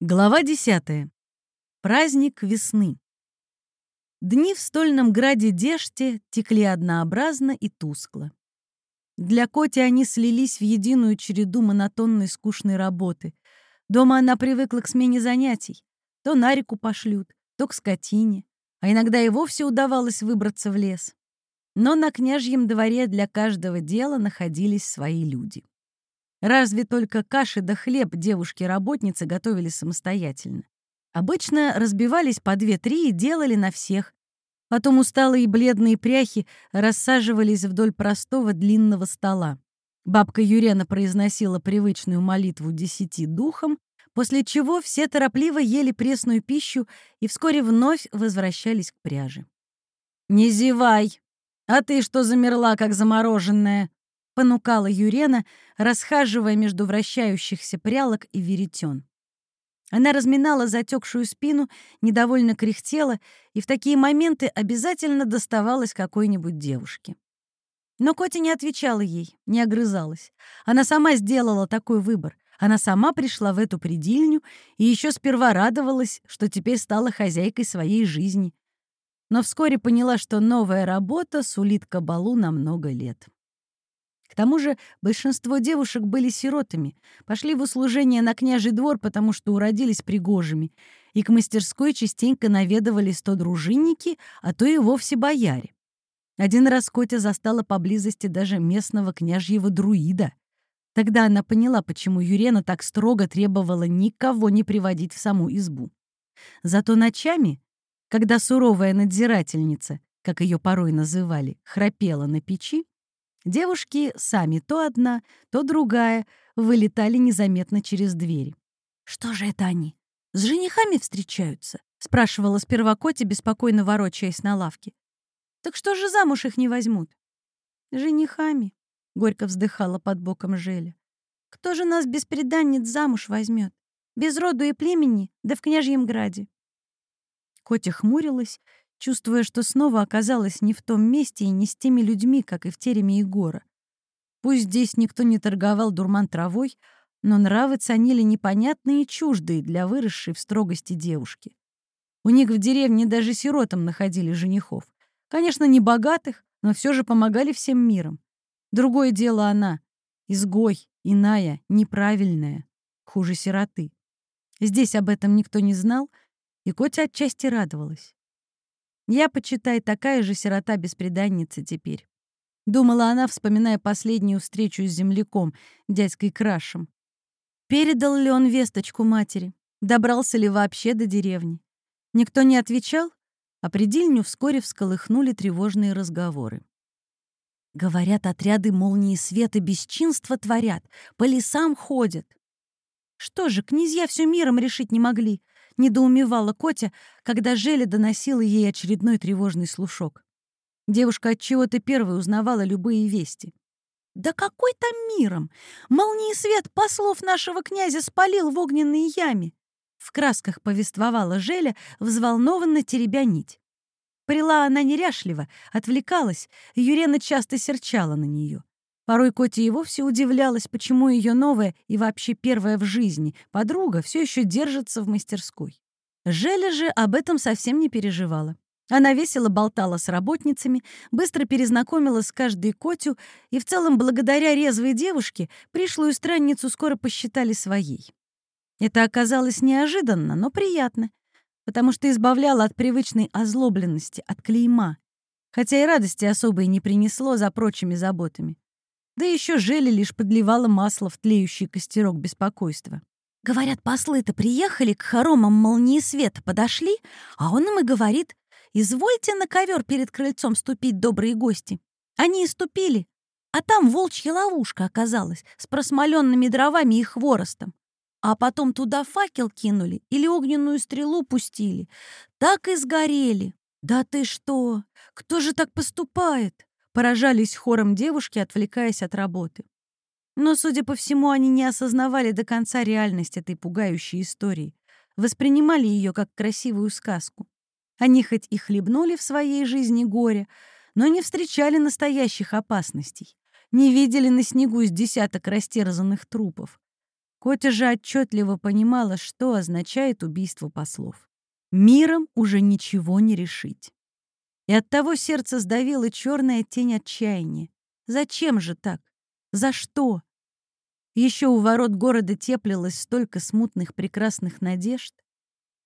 Глава 10. Праздник весны. Дни в стольном граде Деште текли однообразно и тускло. Для Коти они слились в единую череду монотонной скучной работы. Дома она привыкла к смене занятий. То на реку пошлют, то к скотине, а иногда и вовсе удавалось выбраться в лес. Но на княжьем дворе для каждого дела находились свои люди. Разве только каши да хлеб девушки-работницы готовили самостоятельно. Обычно разбивались по две-три и делали на всех. Потом усталые бледные пряхи рассаживались вдоль простого длинного стола. Бабка Юрена произносила привычную молитву десяти духом, после чего все торопливо ели пресную пищу и вскоре вновь возвращались к пряже. «Не зевай! А ты что замерла, как замороженная?» Понукала Юрена, расхаживая между вращающихся прялок и веретен. Она разминала затекшую спину, недовольно кряхтела и в такие моменты обязательно доставалась какой-нибудь девушке. Но Котя не отвечала ей, не огрызалась. Она сама сделала такой выбор. Она сама пришла в эту предельню и еще сперва радовалась, что теперь стала хозяйкой своей жизни. Но вскоре поняла, что новая работа сулит кабалу на много лет. К тому же большинство девушек были сиротами, пошли в услужение на княжий двор, потому что уродились пригожими, и к мастерской частенько наведывались то дружинники, а то и вовсе бояре. Один раз Котя застала поблизости даже местного княжьего друида. Тогда она поняла, почему Юрена так строго требовала никого не приводить в саму избу. Зато ночами, когда суровая надзирательница, как ее порой называли, храпела на печи, Девушки сами то одна, то другая вылетали незаметно через двери. «Что же это они? С женихами встречаются?» — спрашивала сперва Котя, беспокойно ворочаясь на лавке. «Так что же замуж их не возьмут?» «Женихами», — горько вздыхала под боком Желя. «Кто же нас без преданниц замуж возьмет? Без роду и племени, да в княжьем граде». Котя хмурилась чувствуя, что снова оказалась не в том месте и не с теми людьми, как и в тереме Егора. Пусть здесь никто не торговал дурман травой, но нравы ценили непонятные и чуждые для выросшей в строгости девушки. У них в деревне даже сиротам находили женихов. Конечно, не богатых, но все же помогали всем миром. Другое дело она. Изгой, иная, неправильная, хуже сироты. Здесь об этом никто не знал, и Котя отчасти радовалась. Я, почитай, такая же сирота-беспреданница теперь. Думала она, вспоминая последнюю встречу с земляком, дядькой Крашем. Передал ли он весточку матери? Добрался ли вообще до деревни? Никто не отвечал, а предельню вскоре всколыхнули тревожные разговоры. Говорят, отряды молнии света бесчинства творят, по лесам ходят. Что же, князья все миром решить не могли недоумевала Котя, когда Желя доносила ей очередной тревожный слушок. Девушка от чего-то первой узнавала любые вести. «Да какой там миром! Молнии свет послов нашего князя спалил в огненной яме!» В красках повествовала Желя, взволнованно теребя нить. Прила она неряшливо, отвлекалась, Юрена часто серчала на нее. Порой Котя и вовсе удивлялась, почему ее новая и вообще первая в жизни подруга все еще держится в мастерской. Желя же об этом совсем не переживала. Она весело болтала с работницами, быстро перезнакомилась с каждой Котю и в целом благодаря резвой девушке пришлую странницу скоро посчитали своей. Это оказалось неожиданно, но приятно, потому что избавляло от привычной озлобленности, от клейма, хотя и радости особой не принесло за прочими заботами. Да еще Желе лишь подливала масло в тлеющий костерок беспокойства. Говорят, послы-то приехали к хоромам молнии света, подошли, а он им и говорит, «Извольте на ковер перед крыльцом ступить, добрые гости». Они и ступили, а там волчья ловушка оказалась с просмоленными дровами и хворостом. А потом туда факел кинули или огненную стрелу пустили. Так и сгорели. Да ты что? Кто же так поступает? Поражались хором девушки, отвлекаясь от работы. Но, судя по всему, они не осознавали до конца реальность этой пугающей истории, воспринимали ее как красивую сказку. Они хоть и хлебнули в своей жизни горе, но не встречали настоящих опасностей, не видели на снегу с десяток растерзанных трупов. Котя же отчетливо понимала, что означает убийство послов. Миром уже ничего не решить. И оттого сердце сдавило черная тень отчаяния. Зачем же так? За что? Еще у ворот города теплилось столько смутных прекрасных надежд.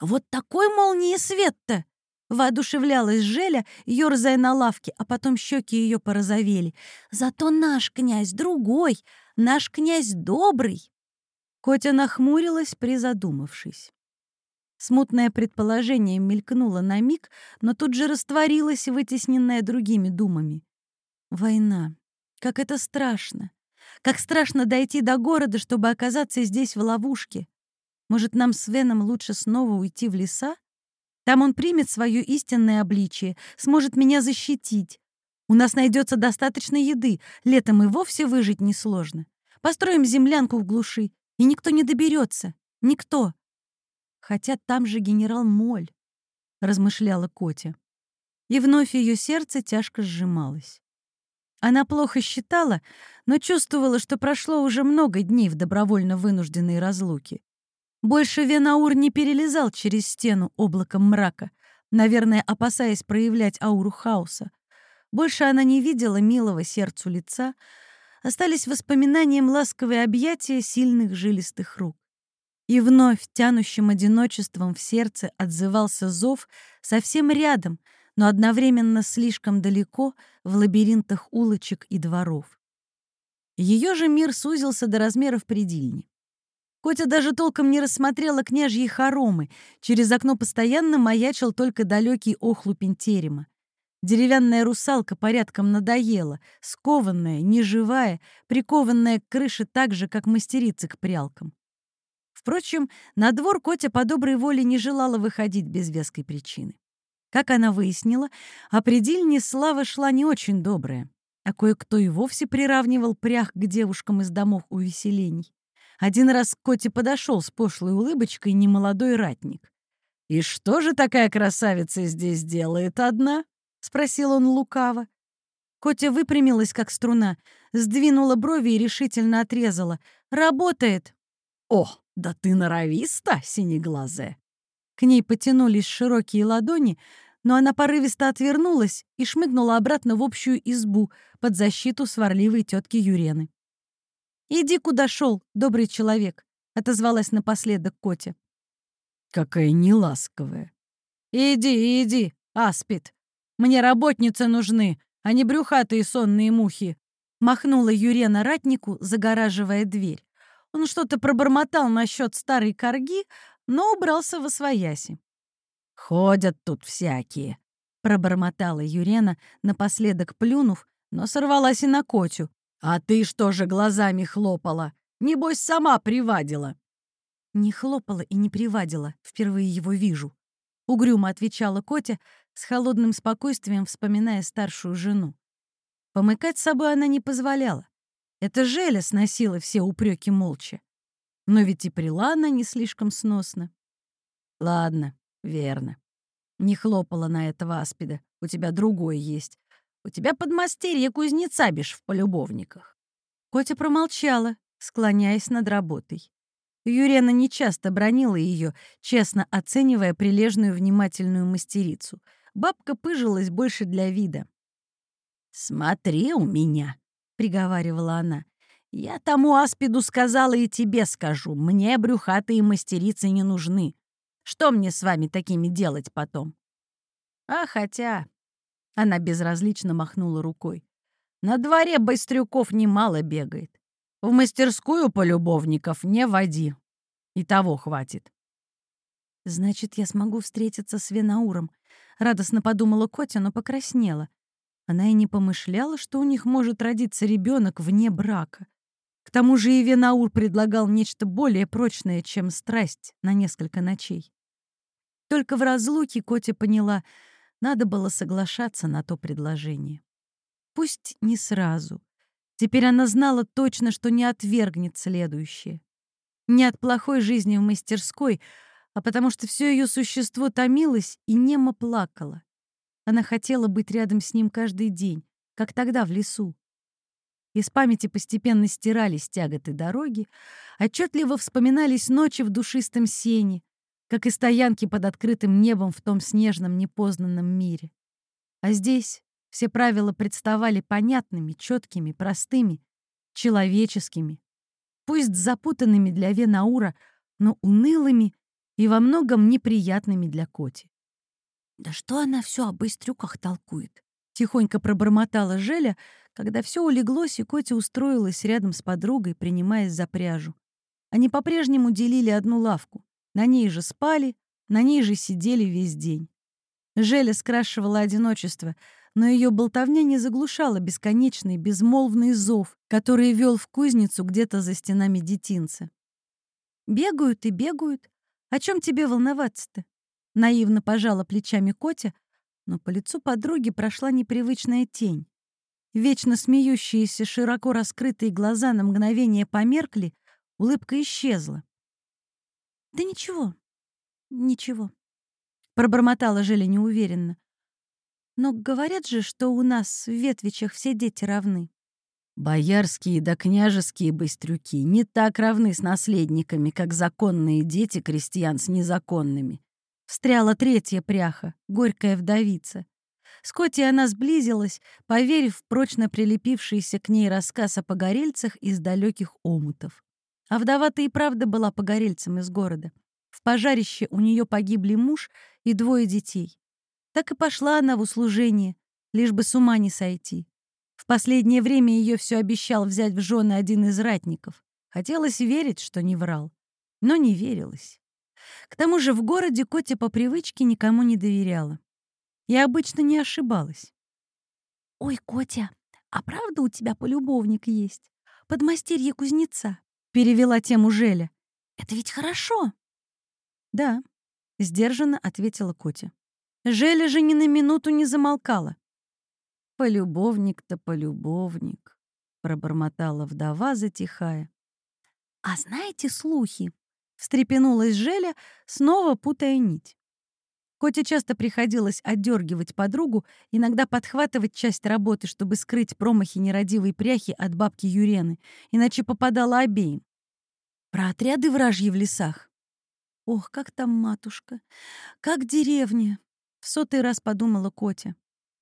Вот такой молнии свет-то! Воодушевлялась Желя, ерзая на лавке, а потом щеки ее порозовели. «Зато наш князь другой, наш князь добрый!» Котя нахмурилась, призадумавшись. Смутное предположение мелькнуло на миг, но тут же растворилось, вытесненное другими думами. Война. Как это страшно. Как страшно дойти до города, чтобы оказаться здесь в ловушке. Может, нам с Веном лучше снова уйти в леса? Там он примет свое истинное обличие, сможет меня защитить. У нас найдется достаточно еды, летом и вовсе выжить несложно. Построим землянку в глуши, и никто не доберется. Никто. Хотя там же генерал Моль, размышляла Котя. И вновь ее сердце тяжко сжималось. Она плохо считала, но чувствовала, что прошло уже много дней в добровольно вынужденной разлуке. Больше Венаур не перелезал через стену облаком мрака, наверное, опасаясь проявлять ауру хаоса. Больше она не видела милого сердцу лица, остались воспоминанием ласковые объятия сильных жилистых рук. И вновь тянущим одиночеством в сердце отзывался зов совсем рядом, но одновременно слишком далеко в лабиринтах улочек и дворов. Ее же мир сузился до размеров предельни. Котя даже толком не рассмотрела княжьи хоромы. Через окно постоянно маячил только далекий охлупень терема. Деревянная русалка порядком надоела, скованная, неживая, прикованная к крыше так же, как мастерицы к прялкам. Впрочем, на двор Котя по доброй воле не желала выходить без веской причины. Как она выяснила, о предельне слава шла не очень добрая, а кое-кто и вовсе приравнивал прях к девушкам из домов увеселений. Один раз к Коте подошел с пошлой улыбочкой немолодой ратник. «И что же такая красавица здесь делает одна?» — спросил он лукаво. Котя выпрямилась, как струна, сдвинула брови и решительно отрезала. «Работает!» «О, да ты норовиста, синеглазая!» К ней потянулись широкие ладони, но она порывисто отвернулась и шмыгнула обратно в общую избу под защиту сварливой тетки Юрены. «Иди, куда шел, добрый человек», — отозвалась напоследок Котя. «Какая неласковая». «Иди, иди, аспид. Мне работницы нужны, а не брюхатые сонные мухи», — махнула Юрена ратнику, загораживая дверь. Он что-то пробормотал насчет старой корги, но убрался во свояси. «Ходят тут всякие», — пробормотала Юрена, напоследок плюнув, но сорвалась и на Котю. «А ты что же глазами хлопала? Небось, сама привадила». «Не хлопала и не привадила, впервые его вижу», — угрюмо отвечала Котя, с холодным спокойствием вспоминая старшую жену. Помыкать с собой она не позволяла. Это Желя сносила все упреки молча. Но ведь и прила она не слишком сносно. Ладно, верно. Не хлопала на этого аспида. У тебя другой есть. У тебя подмастерье кузнеца бишь в полюбовниках». Котя промолчала, склоняясь над работой. Юрена нечасто бронила ее, честно оценивая прилежную внимательную мастерицу. Бабка пыжилась больше для вида. «Смотри у меня», — приговаривала она. «Я тому аспиду сказала и тебе скажу. Мне брюхатые мастерицы не нужны. Что мне с вами такими делать потом?» «А хотя она безразлично махнула рукой. На дворе Быстрюков немало бегает. В мастерскую полюбовников не води. И того хватит. Значит, я смогу встретиться с Венауром. Радостно подумала Котя, но покраснела. Она и не помышляла, что у них может родиться ребенок вне брака. К тому же и Венаур предлагал нечто более прочное, чем страсть на несколько ночей. Только в разлуке Котя поняла — надо было соглашаться на то предложение. Пусть не сразу. Теперь она знала точно, что не отвергнет следующее. Не от плохой жизни в мастерской, а потому что все ее существо томилось и немо плакало. Она хотела быть рядом с ним каждый день, как тогда в лесу. Из памяти постепенно стирались тяготы дороги, отчетливо вспоминались ночи в душистом сене, как и стоянки под открытым небом в том снежном непознанном мире. А здесь все правила представали понятными, четкими, простыми, человеческими, пусть запутанными для Венаура, но унылыми и во многом неприятными для Коти. «Да что она все о быстрюках толкует?» — тихонько пробормотала Желя, когда все улеглось, и Котя устроилась рядом с подругой, принимаясь за пряжу. Они по-прежнему делили одну лавку. На ней же спали, на ней же сидели весь день. Желя скрашивала одиночество, но ее болтовня не заглушала бесконечный, безмолвный зов, который вел в кузницу где-то за стенами детинца. «Бегают и бегают. О чем тебе волноваться-то?» Наивно пожала плечами Котя, но по лицу подруги прошла непривычная тень. Вечно смеющиеся, широко раскрытые глаза на мгновение померкли, улыбка исчезла. «Да ничего, ничего», — пробормотала Желя неуверенно. «Но говорят же, что у нас в Ветвичах все дети равны». Боярские да княжеские быстрюки не так равны с наследниками, как законные дети крестьян с незаконными. Встряла третья пряха, горькая вдовица. С она сблизилась, поверив в прочно прилепившийся к ней рассказ о погорельцах из далеких омутов. А вдова-то и правда была погорельцем из города. В пожарище у нее погибли муж и двое детей. Так и пошла она в услужение, лишь бы с ума не сойти. В последнее время ее все обещал взять в жены один из ратников. Хотелось верить, что не врал, но не верилось. К тому же в городе Котя по привычке никому не доверяла. Я обычно не ошибалась. «Ой, Котя, а правда у тебя полюбовник есть? Подмастерье кузнеца?» — перевела тему Желя. «Это ведь хорошо!» «Да», — сдержанно ответила Котя. Желя же ни на минуту не замолкала. «Полюбовник-то полюбовник», — пробормотала вдова, затихая. «А знаете слухи?» — встрепенулась Желя, снова путая нить. Коте часто приходилось отдергивать подругу, иногда подхватывать часть работы, чтобы скрыть промахи нерадивой пряхи от бабки Юрены, иначе попадала обеим. Про отряды вражьи в лесах. Ох, как там матушка, как деревня, в сотый раз подумала Котя.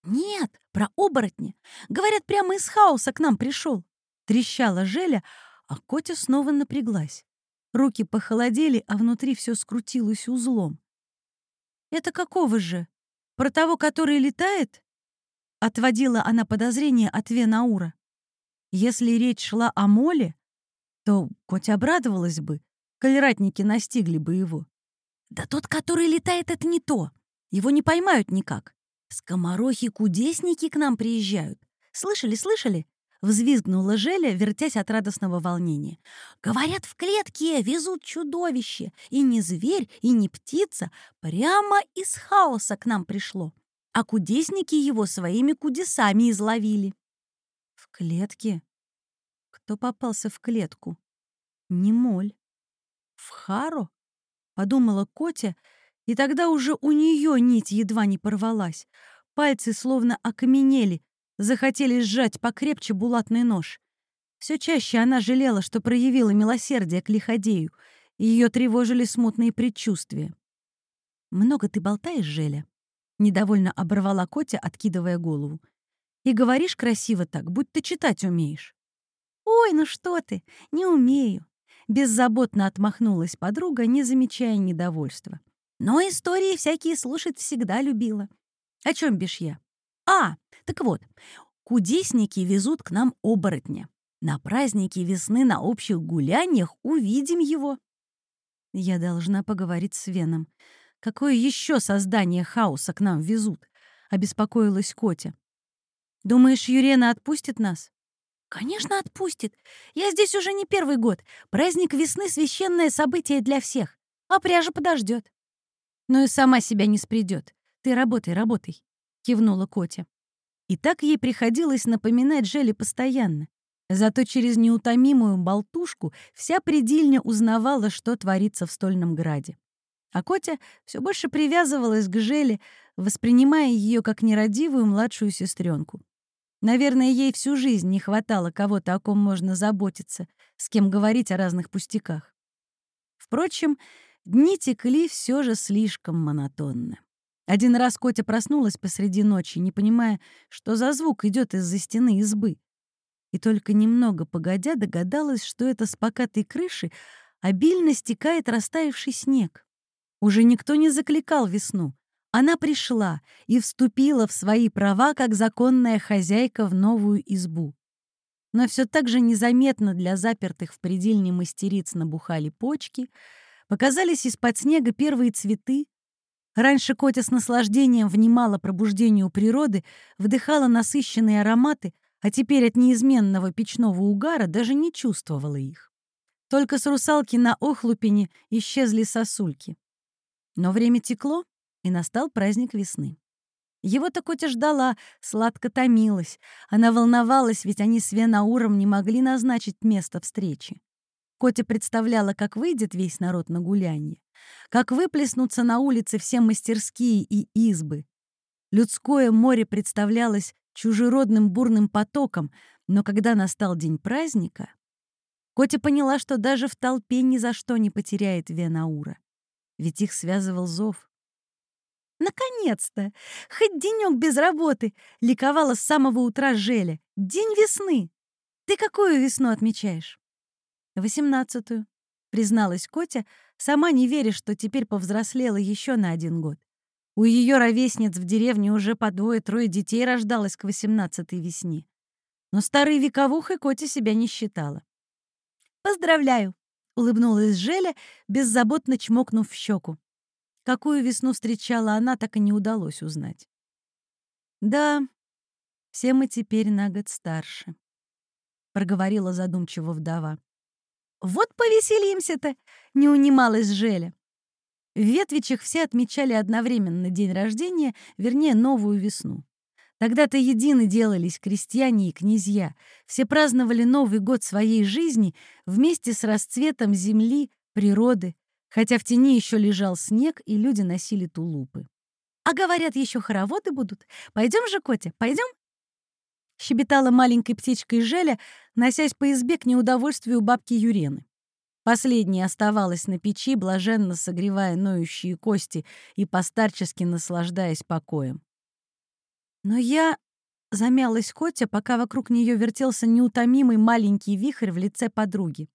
Нет, про оборотни. Говорят, прямо из хаоса к нам пришел. Трещала Желя, а Котя снова напряглась. Руки похолодели, а внутри все скрутилось узлом. «Это какого же? Про того, который летает?» Отводила она подозрение от Венаура. Если речь шла о моле, то хоть обрадовалась бы, коль настигли бы его. «Да тот, который летает, это не то. Его не поймают никак. Скоморохи-кудесники к нам приезжают. Слышали, слышали? Взвизгнула Желя, вертясь от радостного волнения. «Говорят, в клетке везут чудовище. И не зверь, и не птица. Прямо из хаоса к нам пришло. А кудесники его своими кудесами изловили». «В клетке? Кто попался в клетку? Не моль. В Харо?» — подумала Котя, и тогда уже у нее нить едва не порвалась. Пальцы словно окаменели, захотели сжать покрепче булатный нож. Все чаще она жалела, что проявила милосердие к лиходею, и ее тревожили смутные предчувствия. «Много ты болтаешь, Желя?» — недовольно оборвала Котя, откидывая голову. «И говоришь красиво так, будь ты читать умеешь». «Ой, ну что ты, не умею!» Беззаботно отмахнулась подруга, не замечая недовольства. «Но истории всякие слушать всегда любила. О чем бишь я? А, так вот, кудесники везут к нам оборотня. На празднике весны на общих гуляниях увидим его. Я должна поговорить с Веном. Какое еще создание хаоса к нам везут? Обеспокоилась Котя. Думаешь, Юрена отпустит нас? Конечно, отпустит. Я здесь уже не первый год. Праздник весны — священное событие для всех. А пряжа подождет. Но и сама себя не спредет. Ты работай, работай, кивнула Котя. И так ей приходилось напоминать Желе постоянно. Зато через неутомимую болтушку вся предельня узнавала, что творится в Стольном Граде. А Котя все больше привязывалась к Желе, воспринимая ее как нерадивую младшую сестренку. Наверное, ей всю жизнь не хватало кого-то, о ком можно заботиться, с кем говорить о разных пустяках. Впрочем, дни текли все же слишком монотонно. Один раз Котя проснулась посреди ночи, не понимая, что за звук идет из-за стены избы. И только немного погодя догадалась, что это с покатой крыши обильно стекает растаявший снег. Уже никто не закликал весну. Она пришла и вступила в свои права как законная хозяйка в новую избу. Но все так же незаметно для запертых в предельне мастериц набухали почки, показались из-под снега первые цветы. Раньше Котя с наслаждением внимала пробуждению природы, вдыхала насыщенные ароматы, а теперь от неизменного печного угара даже не чувствовала их. Только с русалки на охлупине исчезли сосульки. Но время текло, и настал праздник весны. Его-то Котя ждала, сладко томилась. Она волновалась, ведь они с Венауром не могли назначить место встречи. Котя представляла, как выйдет весь народ на гулянье, как выплеснутся на улице все мастерские и избы. Людское море представлялось чужеродным бурным потоком, но когда настал день праздника, Котя поняла, что даже в толпе ни за что не потеряет Венаура, ведь их связывал зов. «Наконец-то! Хоть денек без работы!» — ликовала с самого утра Желя. «День весны! Ты какую весну отмечаешь?» «Восемнадцатую», — призналась Котя, сама не веря, что теперь повзрослела еще на один год. У ее ровесниц в деревне уже по двое-трое детей рождалось к восемнадцатой весне. Но старой вековухой Котя себя не считала. «Поздравляю!» — улыбнулась Желя, беззаботно чмокнув в щеку. Какую весну встречала она, так и не удалось узнать. «Да, все мы теперь на год старше», — проговорила задумчиво вдова. «Вот повеселимся-то!» — не унималась Желя. В Ветвичах все отмечали одновременно день рождения, вернее, новую весну. Тогда-то едины делались крестьяне и князья. Все праздновали Новый год своей жизни вместе с расцветом земли, природы, хотя в тени еще лежал снег, и люди носили тулупы. «А говорят, еще хороводы будут. Пойдем же, Котя, пойдем?» Щебетала маленькой птичкой Желя, носясь по избе к неудовольствию бабки Юрены. Последняя оставалась на печи, блаженно согревая ноющие кости и постарчески наслаждаясь покоем. Но я замялась Котя, пока вокруг нее вертелся неутомимый маленький вихрь в лице подруги.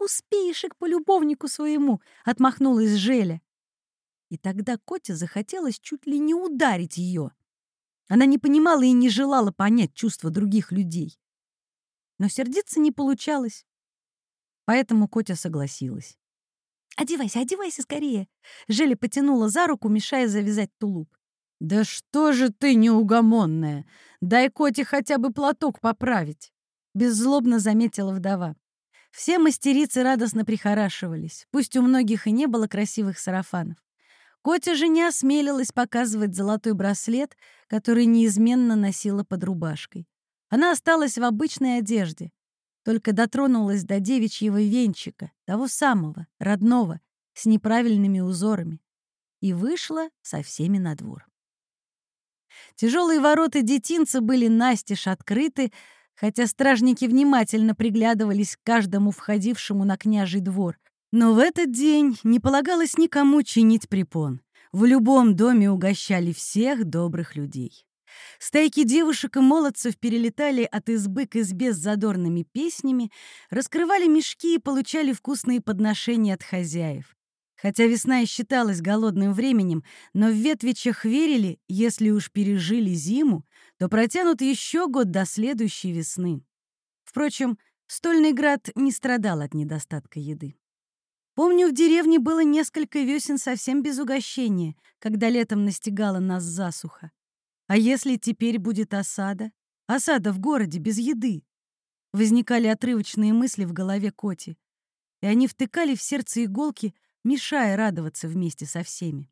«Успеешь и к полюбовнику своему!» — отмахнулась Желя. И тогда Коте захотелось чуть ли не ударить ее. Она не понимала и не желала понять чувства других людей. Но сердиться не получалось. Поэтому Котя согласилась. «Одевайся, одевайся скорее!» Желя потянула за руку, мешая завязать тулуп. «Да что же ты неугомонная! Дай Коте хотя бы платок поправить!» Беззлобно заметила вдова. Все мастерицы радостно прихорашивались, пусть у многих и не было красивых сарафанов. Котя же не осмелилась показывать золотой браслет, который неизменно носила под рубашкой. Она осталась в обычной одежде, только дотронулась до девичьего венчика, того самого, родного, с неправильными узорами, и вышла со всеми на двор. Тяжелые ворота детинца были настежь открыты, хотя стражники внимательно приглядывались к каждому входившему на княжий двор. Но в этот день не полагалось никому чинить препон. В любом доме угощали всех добрых людей. Стайки девушек и молодцев перелетали от избы к избе с задорными песнями, раскрывали мешки и получали вкусные подношения от хозяев. Хотя весна и считалась голодным временем, но в Ветвичах верили, если уж пережили зиму, то протянут еще год до следующей весны. Впрочем, Стольный град не страдал от недостатка еды. Помню, в деревне было несколько весен совсем без угощения, когда летом настигала нас засуха. А если теперь будет осада? Осада в городе без еды. Возникали отрывочные мысли в голове Коти, и они втыкали в сердце иголки, мешая радоваться вместе со всеми.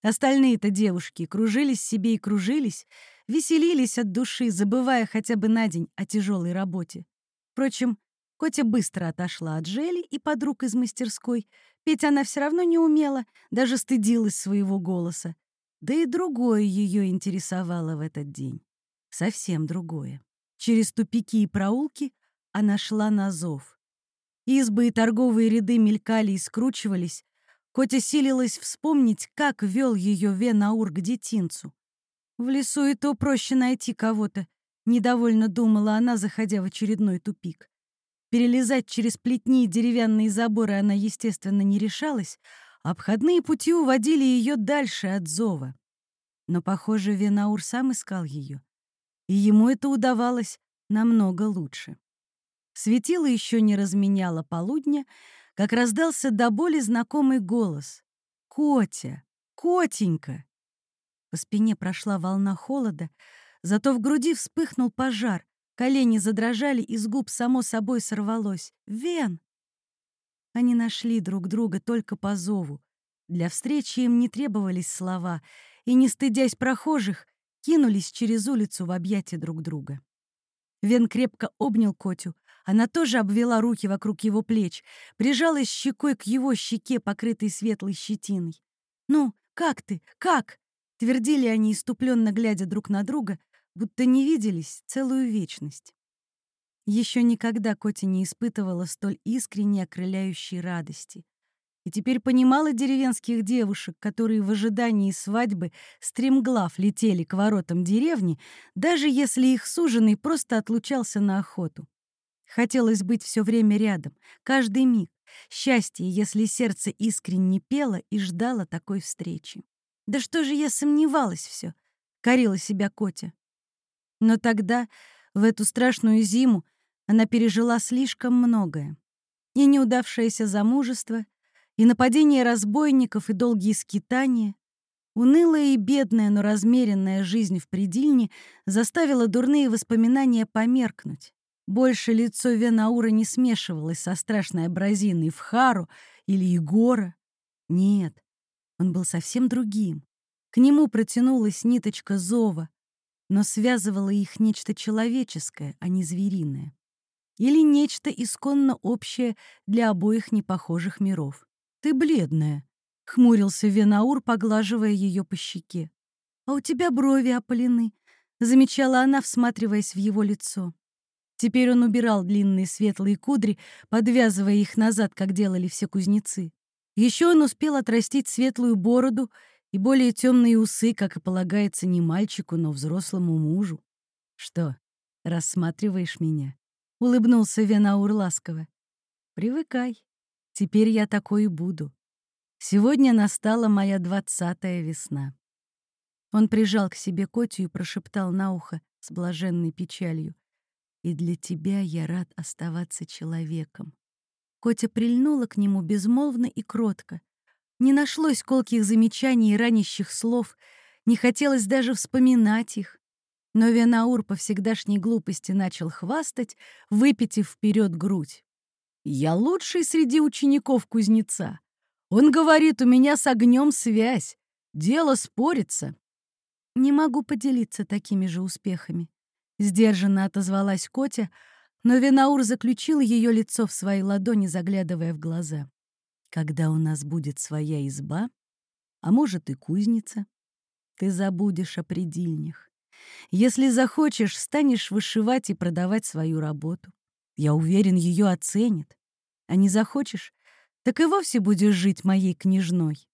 Остальные-то девушки кружились себе и кружились, веселились от души, забывая хотя бы на день о тяжелой работе. Впрочем, Котя быстро отошла от Жели и подруг из мастерской. Петь она все равно не умела, даже стыдилась своего голоса. Да и другое ее интересовало в этот день. совсем другое. Через тупики и проулки она шла на зов. Избы и торговые ряды мелькали и скручивались. Котя силилась вспомнить, как вел ее Венаур к детинцу. В лесу и то проще найти кого-то, недовольно думала она, заходя в очередной тупик. Перелезать через плетни и деревянные заборы она, естественно, не решалась, обходные пути уводили ее дальше от зова. Но, похоже, Венаур сам искал ее, и ему это удавалось намного лучше. Светило еще не разменяло полудня, как раздался до боли знакомый голос. «Котя! Котенька!» По спине прошла волна холода, зато в груди вспыхнул пожар, колени задрожали, и с губ само собой сорвалось. «Вен!» Они нашли друг друга только по зову. Для встречи им не требовались слова, и, не стыдясь прохожих, кинулись через улицу в объятия друг друга. Вен крепко обнял Котю. Она тоже обвела руки вокруг его плеч, прижалась щекой к его щеке, покрытой светлой щетиной. «Ну, как ты? Как?» — твердили они, иступленно глядя друг на друга, будто не виделись целую вечность. Еще никогда Котя не испытывала столь искренней окрыляющей радости и теперь понимала деревенских девушек, которые в ожидании свадьбы стремглав летели к воротам деревни, даже если их суженый просто отлучался на охоту. Хотелось быть все время рядом, каждый миг. Счастье, если сердце искренне пело и ждало такой встречи. «Да что же я сомневалась все?» — корила себя Котя. Но тогда, в эту страшную зиму, она пережила слишком многое. И неудавшееся замужество — и нападение разбойников, и долгие скитания. Унылая и бедная, но размеренная жизнь в предельне заставила дурные воспоминания померкнуть. Больше лицо Венаура не смешивалось со страшной абразиной в Хару или Егора. Нет, он был совсем другим. К нему протянулась ниточка зова, но связывало их нечто человеческое, а не звериное. Или нечто исконно общее для обоих непохожих миров. «Ты бледная», — хмурился Венаур, поглаживая ее по щеке. «А у тебя брови опалены», — замечала она, всматриваясь в его лицо. Теперь он убирал длинные светлые кудри, подвязывая их назад, как делали все кузнецы. Еще он успел отрастить светлую бороду и более темные усы, как и полагается не мальчику, но взрослому мужу. «Что, рассматриваешь меня?» — улыбнулся Венаур ласково. «Привыкай. Теперь я такой и буду. Сегодня настала моя двадцатая весна. Он прижал к себе Котю и прошептал на ухо с блаженной печалью. «И для тебя я рад оставаться человеком». Котя прильнула к нему безмолвно и кротко. Не нашлось колких замечаний и ранящих слов, не хотелось даже вспоминать их. Но Венаур по всегдашней глупости начал хвастать, выпитив вперед грудь. Я лучший среди учеников кузнеца. Он говорит, у меня с огнем связь. Дело спорится. Не могу поделиться такими же успехами. Сдержанно отозвалась Котя, но Венаур заключил ее лицо в свои ладони, заглядывая в глаза. Когда у нас будет своя изба, а может и кузница, ты забудешь о предельнях. Если захочешь, станешь вышивать и продавать свою работу. Я уверен, ее оценит. А не захочешь, так и вовсе будешь жить моей княжной.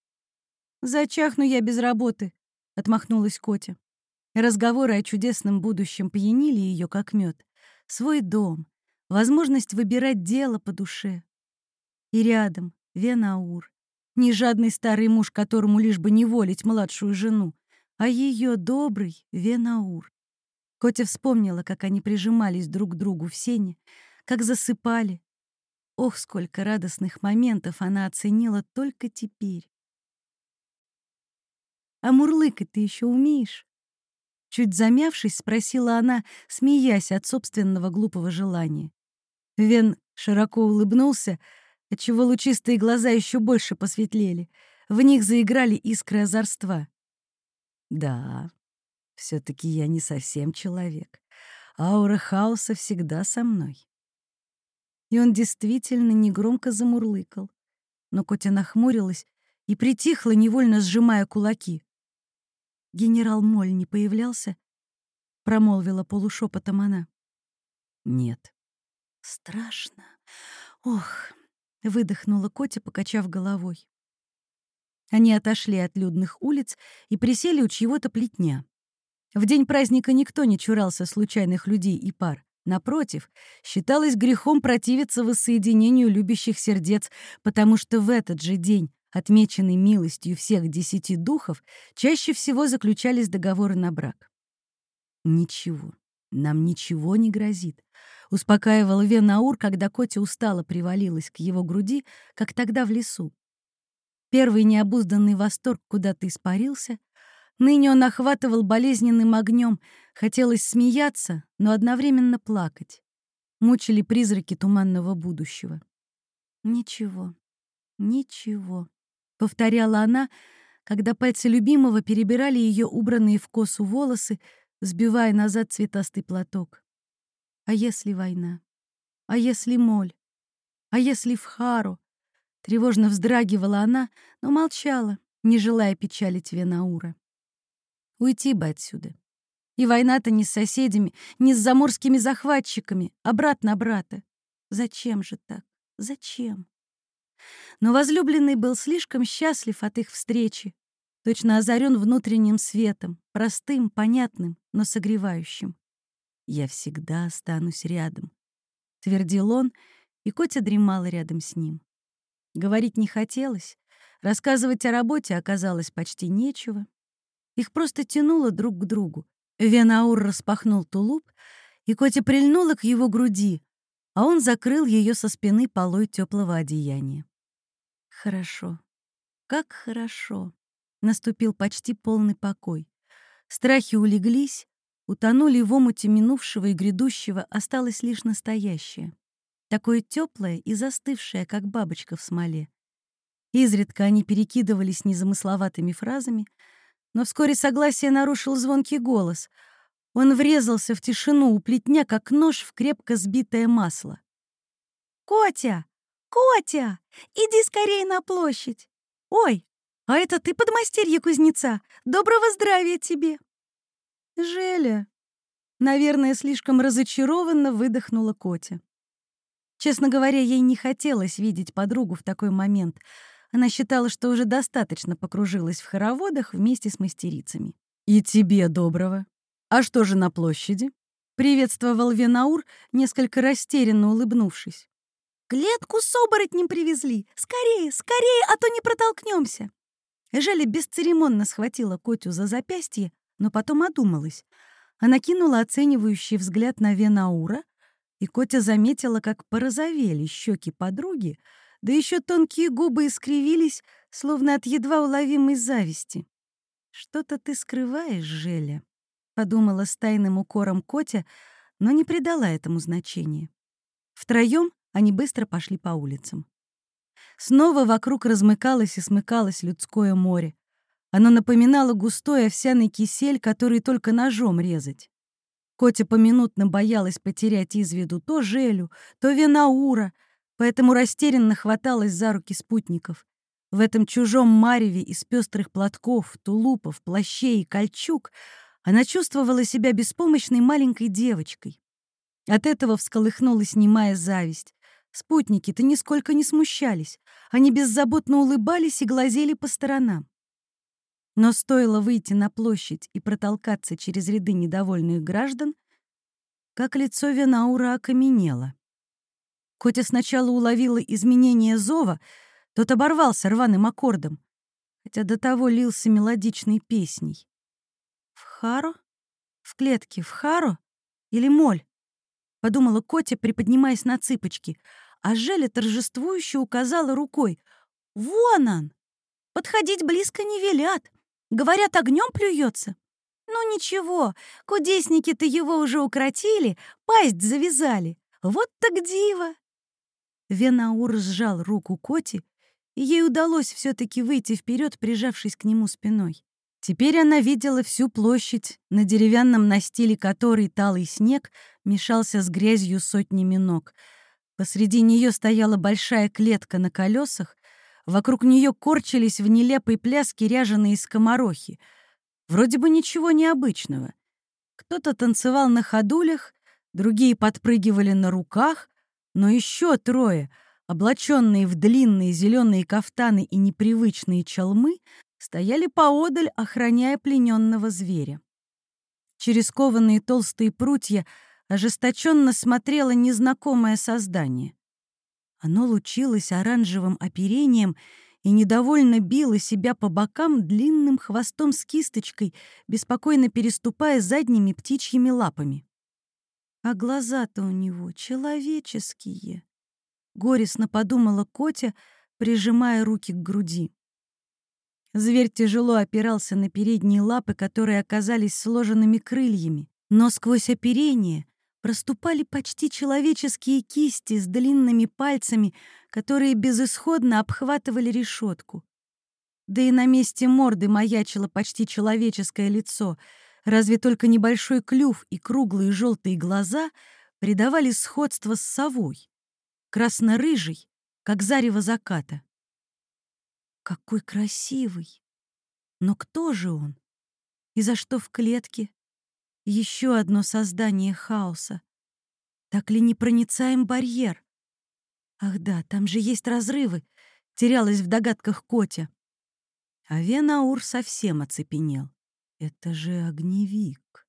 «Зачахну я без работы», — отмахнулась Котя. Разговоры о чудесном будущем пьянили ее, как мед. Свой дом, возможность выбирать дело по душе. И рядом Венаур, не жадный старый муж, которому лишь бы не волить младшую жену, а ее добрый Венаур. Котя вспомнила, как они прижимались друг к другу в сене, как засыпали. Ох, сколько радостных моментов она оценила только теперь. «А мурлыкать ты еще умеешь?» Чуть замявшись, спросила она, смеясь от собственного глупого желания. Вен широко улыбнулся, отчего лучистые глаза еще больше посветлели. В них заиграли искры озорства. «Да, все таки я не совсем человек. Аура хаоса всегда со мной и он действительно негромко замурлыкал. Но Котя нахмурилась и притихла, невольно сжимая кулаки. Генерал Моль не появлялся? — промолвила полушепотом она. «Нет». «Страшно. Ох!» — выдохнула Котя, покачав головой. Они отошли от людных улиц и присели у чьего-то плетня. В день праздника никто не чурался случайных людей и пар. Напротив, считалось грехом противиться воссоединению любящих сердец, потому что в этот же день, отмеченный милостью всех десяти духов, чаще всего заключались договоры на брак. «Ничего, нам ничего не грозит», — успокаивал Венаур, когда Котя устало привалилась к его груди, как тогда в лесу. Первый необузданный восторг куда-то испарился, ныне он охватывал болезненным огнем, хотелось смеяться, но одновременно плакать. Мучили призраки туманного будущего. «Ничего, ничего», — повторяла она, когда пальцы любимого перебирали ее убранные в косу волосы, сбивая назад цветастый платок. «А если война? А если моль? А если в Хару? Тревожно вздрагивала она, но молчала, не желая печалить Венаура. Уйти бы отсюда. И война-то не с соседями, не с заморскими захватчиками, а брат брата. Зачем же так? Зачем? Но возлюбленный был слишком счастлив от их встречи, точно озарен внутренним светом, простым, понятным, но согревающим. «Я всегда останусь рядом», — твердил он, и Котя дремала рядом с ним. Говорить не хотелось, рассказывать о работе оказалось почти нечего. Их просто тянуло друг к другу. Венаур распахнул тулуп, и Котя прильнула к его груди, а он закрыл ее со спины полой теплого одеяния. Хорошо. Как хорошо. Наступил почти полный покой. Страхи улеглись, утонули в омуте минувшего и грядущего, осталось лишь настоящее такое теплое и застывшее, как бабочка в смоле. Изредка они перекидывались незамысловатыми фразами, но вскоре согласие нарушил звонкий голос. Он врезался в тишину у плетня, как нож в крепко сбитое масло. «Котя! Котя! Иди скорее на площадь! Ой, а это ты подмастерье кузнеца! Доброго здравия тебе!» «Желя!» Наверное, слишком разочарованно выдохнула Котя. Честно говоря, ей не хотелось видеть подругу в такой момент. Она считала, что уже достаточно покружилась в хороводах вместе с мастерицами. «И тебе доброго. А что же на площади?» — приветствовал Венаур, несколько растерянно улыбнувшись. «Клетку с оборотнем привезли! Скорее, скорее, а то не протолкнемся!» Желя бесцеремонно схватила Котю за запястье, но потом одумалась. Она кинула оценивающий взгляд на Венаура, и Котя заметила, как порозовели щеки подруги, да еще тонкие губы искривились, словно от едва уловимой зависти. «Что-то ты скрываешь, Желя», — подумала с тайным укором Котя, но не придала этому значения. Втроем они быстро пошли по улицам. Снова вокруг размыкалось и смыкалось людское море. Оно напоминало густой овсяный кисель, который только ножом резать. Котя поминутно боялась потерять из виду то Желю, то Венаура, поэтому растерянно хваталась за руки спутников. В этом чужом мареве из пестрых платков, тулупов, плащей и кольчуг она чувствовала себя беспомощной маленькой девочкой. От этого всколыхнулась немая зависть. Спутники-то нисколько не смущались. Они беззаботно улыбались и глазели по сторонам. Но стоило выйти на площадь и протолкаться через ряды недовольных граждан, как лицо Венаура окаменело. Котя сначала уловила изменение зова, тот оборвался рваным аккордом, хотя до того лился мелодичной песней. «В Харо? В клетке в Харо? Или моль?» — подумала Котя, приподнимаясь на цыпочки, а Желя торжествующе указала рукой. «Вон он! Подходить близко не велят!» Говорят, огнем плюется. Ну ничего, кудесники-то его уже укротили, пасть завязали. Вот так диво. Венаур сжал руку Коти, и ей удалось все-таки выйти вперед, прижавшись к нему спиной. Теперь она видела всю площадь, на деревянном настиле которой талый снег мешался с грязью сотнями ног. Посреди нее стояла большая клетка на колесах, Вокруг нее корчились в нелепой пляске ряженые скоморохи. Вроде бы ничего необычного. Кто-то танцевал на ходулях, другие подпрыгивали на руках, но еще трое, облаченные в длинные зеленые кафтаны и непривычные чалмы, стояли поодаль, охраняя плененного зверя. Через кованые толстые прутья ожесточенно смотрело незнакомое создание. Оно лучилось оранжевым оперением и недовольно било себя по бокам длинным хвостом с кисточкой, беспокойно переступая задними птичьими лапами. А глаза-то у него человеческие. Горестно подумала Котя, прижимая руки к груди. Зверь тяжело опирался на передние лапы, которые оказались сложенными крыльями, но сквозь оперение проступали почти человеческие кисти с длинными пальцами, которые безысходно обхватывали решетку. Да и на месте морды маячило почти человеческое лицо, разве только небольшой клюв и круглые желтые глаза придавали сходство с совой, красно-рыжий, как зарево заката. Какой красивый! Но кто же он? И за что в клетке? Еще одно создание хаоса. Так ли непроницаем барьер? Ах да, там же есть разрывы, терялась в догадках Котя. А Венаур совсем оцепенел. Это же огневик.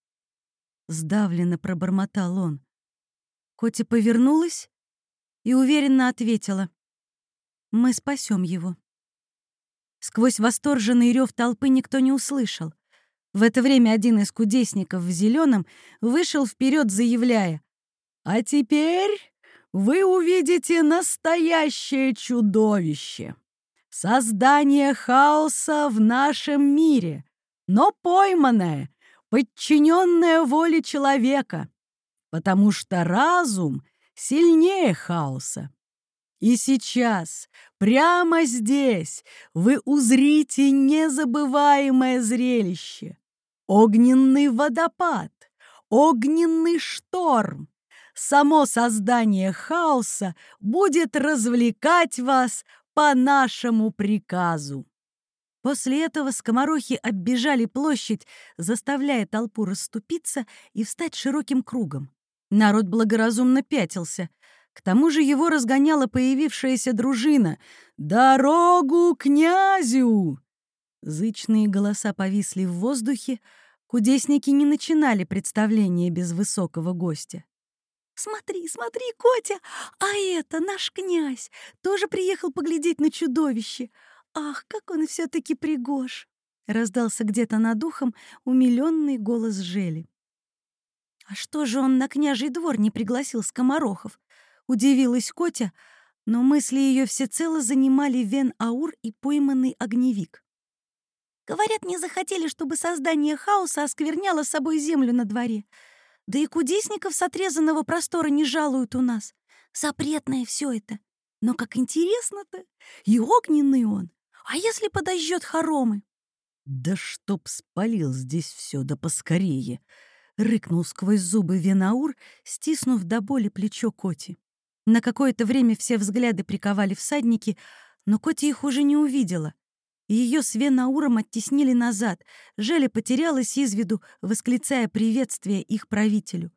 Сдавленно пробормотал он. Котя повернулась и уверенно ответила. «Мы спасем его». Сквозь восторженный рев толпы никто не услышал. В это время один из кудесников в зеленом вышел вперед, заявляя, «А теперь вы увидите настоящее чудовище, создание хаоса в нашем мире, но пойманное, подчиненное воле человека, потому что разум сильнее хаоса. И сейчас, прямо здесь, вы узрите незабываемое зрелище. Огненный водопад, огненный шторм. Само создание хаоса будет развлекать вас по нашему приказу. После этого скоморохи оббежали площадь, заставляя толпу расступиться и встать широким кругом. Народ благоразумно пятился — к тому же его разгоняла появившаяся дружина. «Дорогу князю!» Зычные голоса повисли в воздухе, кудесники не начинали представление без высокого гостя. «Смотри, смотри, Котя! А это наш князь! Тоже приехал поглядеть на чудовище! Ах, как он все-таки пригож!» Раздался где-то над ухом умиленный голос Жели. «А что же он на княжий двор не пригласил скоморохов? Удивилась Котя, но мысли ее всецело занимали Вен-Аур и пойманный огневик. Говорят, не захотели, чтобы создание хаоса оскверняло собой землю на дворе. Да и кудесников с отрезанного простора не жалуют у нас. Запретное все это. Но как интересно-то! И огненный он. А если подожжет хоромы? Да чтоб спалил здесь все, да поскорее! Рыкнул сквозь зубы Венаур, стиснув до боли плечо Коти. На какое-то время все взгляды приковали всадники, но Коти их уже не увидела. Ее с Венауром оттеснили назад. Желя потерялась из виду, восклицая приветствие их правителю.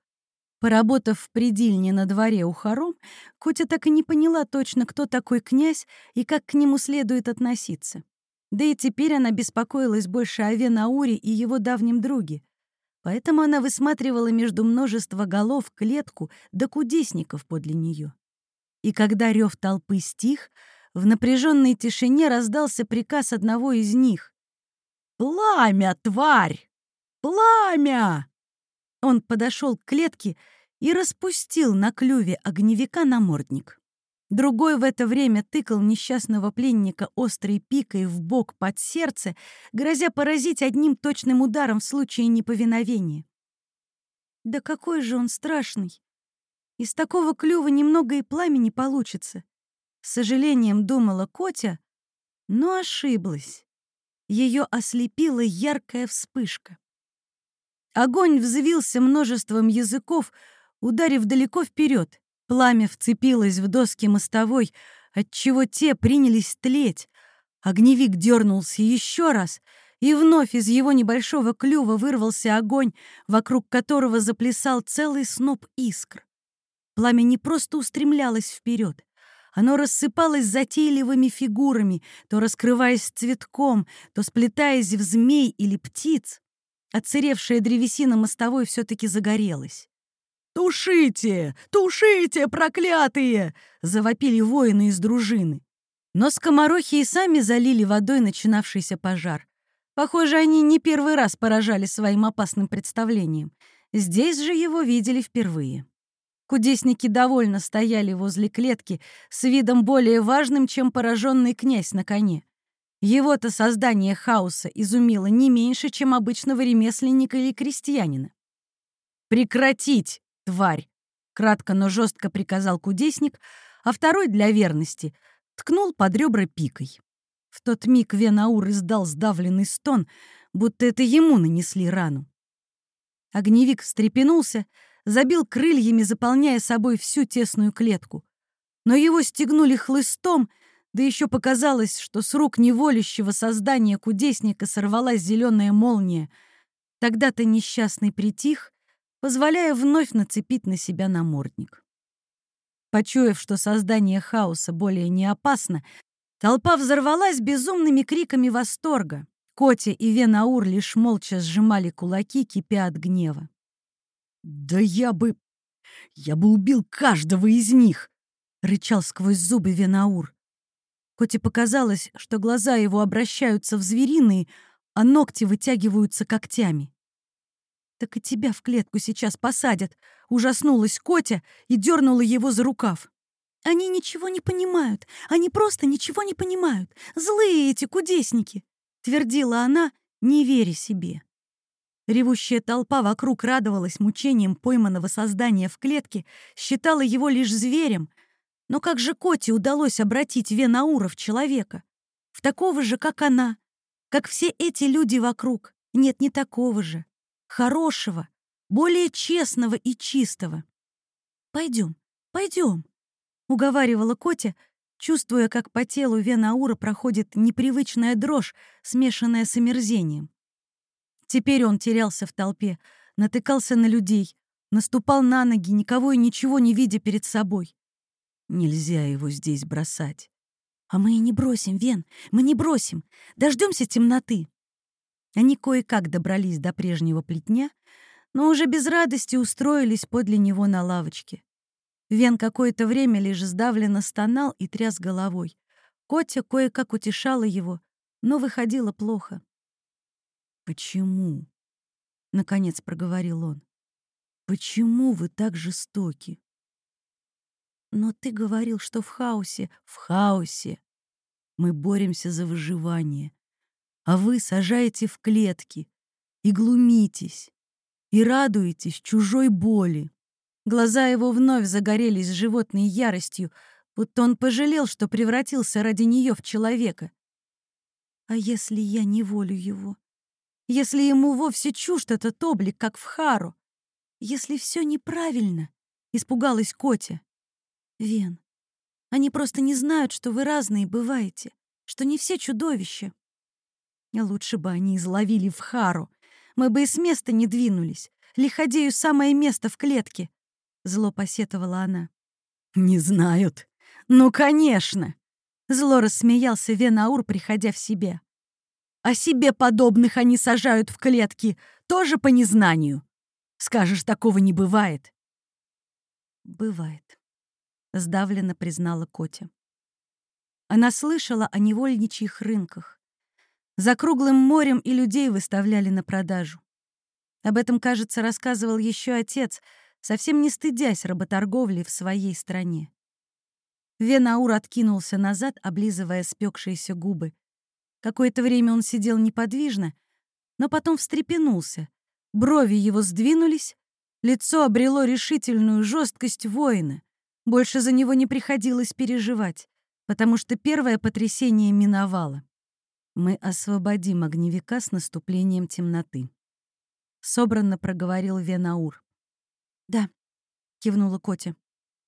Поработав в предильне на дворе у хором, Котя так и не поняла точно, кто такой князь и как к нему следует относиться. Да и теперь она беспокоилась больше о Венауре и его давнем друге. Поэтому она высматривала между множества голов клетку да кудесников подле нее. И когда рев толпы стих, в напряженной тишине раздался приказ одного из них. «Пламя, тварь! Пламя!» Он подошел к клетке и распустил на клюве огневика намордник. Другой в это время тыкал несчастного пленника острой пикой в бок под сердце, грозя поразить одним точным ударом в случае неповиновения. Да какой же он страшный! Из такого клюва немного и пламени получится. Сожалением думала Котя, но ошиблась. Ее ослепила яркая вспышка. Огонь взвился множеством языков, ударив далеко вперед. Пламя вцепилось в доски мостовой, отчего те принялись тлеть. Огневик дернулся еще раз, и вновь из его небольшого клюва вырвался огонь, вокруг которого заплясал целый сноп искр. Пламя не просто устремлялось вперед, оно рассыпалось затейливыми фигурами, то раскрываясь цветком, то сплетаясь в змей или птиц. Отсыревшая древесина мостовой все-таки загорелась. «Тушите! Тушите, проклятые!» — завопили воины из дружины. Но скоморохи и сами залили водой начинавшийся пожар. Похоже, они не первый раз поражали своим опасным представлением. Здесь же его видели впервые. Кудесники довольно стояли возле клетки с видом более важным, чем пораженный князь на коне. Его-то создание хаоса изумило не меньше, чем обычного ремесленника или крестьянина. «Прекратить, тварь!» — кратко, но жестко приказал кудесник, а второй для верности ткнул под ребра пикой. В тот миг Венаур издал сдавленный стон, будто это ему нанесли рану. Огневик встрепенулся, забил крыльями, заполняя собой всю тесную клетку. Но его стегнули хлыстом, да еще показалось, что с рук неволящего создания кудесника сорвалась зеленая молния. Тогда-то несчастный притих, позволяя вновь нацепить на себя намордник. Почуяв, что создание хаоса более не опасно, толпа взорвалась безумными криками восторга. Котя и Венаур лишь молча сжимали кулаки, кипя от гнева. «Да я бы... я бы убил каждого из них!» — рычал сквозь зубы Венаур. Коте показалось, что глаза его обращаются в звериные, а ногти вытягиваются когтями. «Так и тебя в клетку сейчас посадят!» — ужаснулась Котя и дернула его за рукав. «Они ничего не понимают! Они просто ничего не понимают! Злые эти кудесники!» — твердила она, не веря себе. Ревущая толпа вокруг радовалась мучениям пойманного создания в клетке, считала его лишь зверем. Но как же Коте удалось обратить Венаура в человека? В такого же, как она, как все эти люди вокруг. Нет, не такого же хорошего, более честного и чистого. «Пойдем, пойдем», — уговаривала Котя, чувствуя, как по телу Венаура проходит непривычная дрожь, смешанная с омерзением. Теперь он терялся в толпе, натыкался на людей, наступал на ноги, никого и ничего не видя перед собой. Нельзя его здесь бросать. А мы и не бросим, Вен, мы не бросим. Дождемся темноты. Они кое-как добрались до прежнего плетня, но уже без радости устроились подле него на лавочке. Вен какое-то время лишь сдавленно стонал и тряс головой. Котя кое-как утешала его, но выходило плохо. «Почему?» — наконец проговорил он. «Почему вы так жестоки?» «Но ты говорил, что в хаосе...» «В хаосе мы боремся за выживание а вы сажаете в клетки и глумитесь, и радуетесь чужой боли. Глаза его вновь загорелись животной яростью, будто он пожалел, что превратился ради нее в человека. А если я не волю его? Если ему вовсе чужд этот облик, как в Хару? Если все неправильно? Испугалась Котя. Вен, они просто не знают, что вы разные бываете, что не все чудовища. Лучше бы они изловили в Хару. Мы бы и с места не двинулись. Лиходею самое место в клетке. Зло посетовала она. Не знают. Ну, конечно. Зло рассмеялся Венаур, приходя в себя. А себе подобных они сажают в клетки, тоже по незнанию. Скажешь, такого не бывает. Бывает, сдавленно признала Котя. Она слышала о невольничьих рынках. За круглым морем и людей выставляли на продажу. Об этом, кажется, рассказывал еще отец, совсем не стыдясь работорговли в своей стране. Венаур откинулся назад, облизывая спекшиеся губы. Какое-то время он сидел неподвижно, но потом встрепенулся. Брови его сдвинулись, лицо обрело решительную жесткость воина. Больше за него не приходилось переживать, потому что первое потрясение миновало. Мы освободим огневика с наступлением темноты. Собранно проговорил Венаур. Да, кивнула Котя.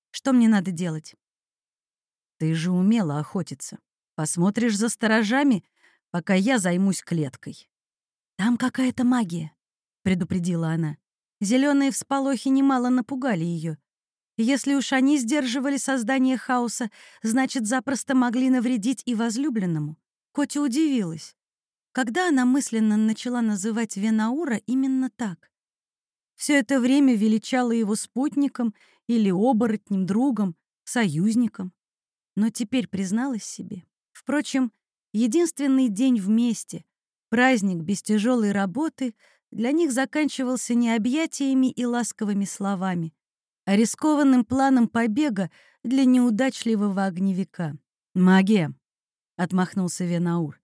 Что мне надо делать? Ты же умела охотиться. Посмотришь за сторожами, пока я займусь клеткой. «Там какая-то магия», — предупредила она. Зеленые всполохи немало напугали ее. Если уж они сдерживали создание хаоса, значит, запросто могли навредить и возлюбленному. Котя удивилась. Когда она мысленно начала называть Венаура именно так? Все это время величала его спутником или оборотнем, другом, союзником. Но теперь призналась себе. Впрочем, единственный день вместе, праздник без тяжелой работы, для них заканчивался не объятиями и ласковыми словами, а рискованным планом побега для неудачливого огневика. «Магия!» — отмахнулся Венаур.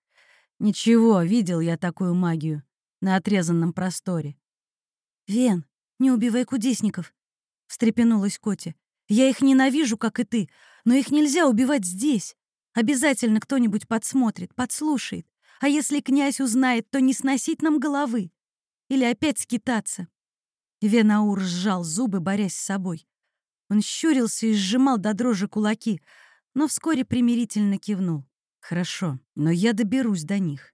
«Ничего, видел я такую магию на отрезанном просторе». «Вен, не убивай кудесников!» — встрепенулась Котя. «Я их ненавижу, как и ты, но их нельзя убивать здесь. Обязательно кто-нибудь подсмотрит, подслушает. А если князь узнает, то не сносить нам головы. Или опять скитаться. Венаур сжал зубы, борясь с собой. Он щурился и сжимал до дрожи кулаки, но вскоре примирительно кивнул. «Хорошо, но я доберусь до них.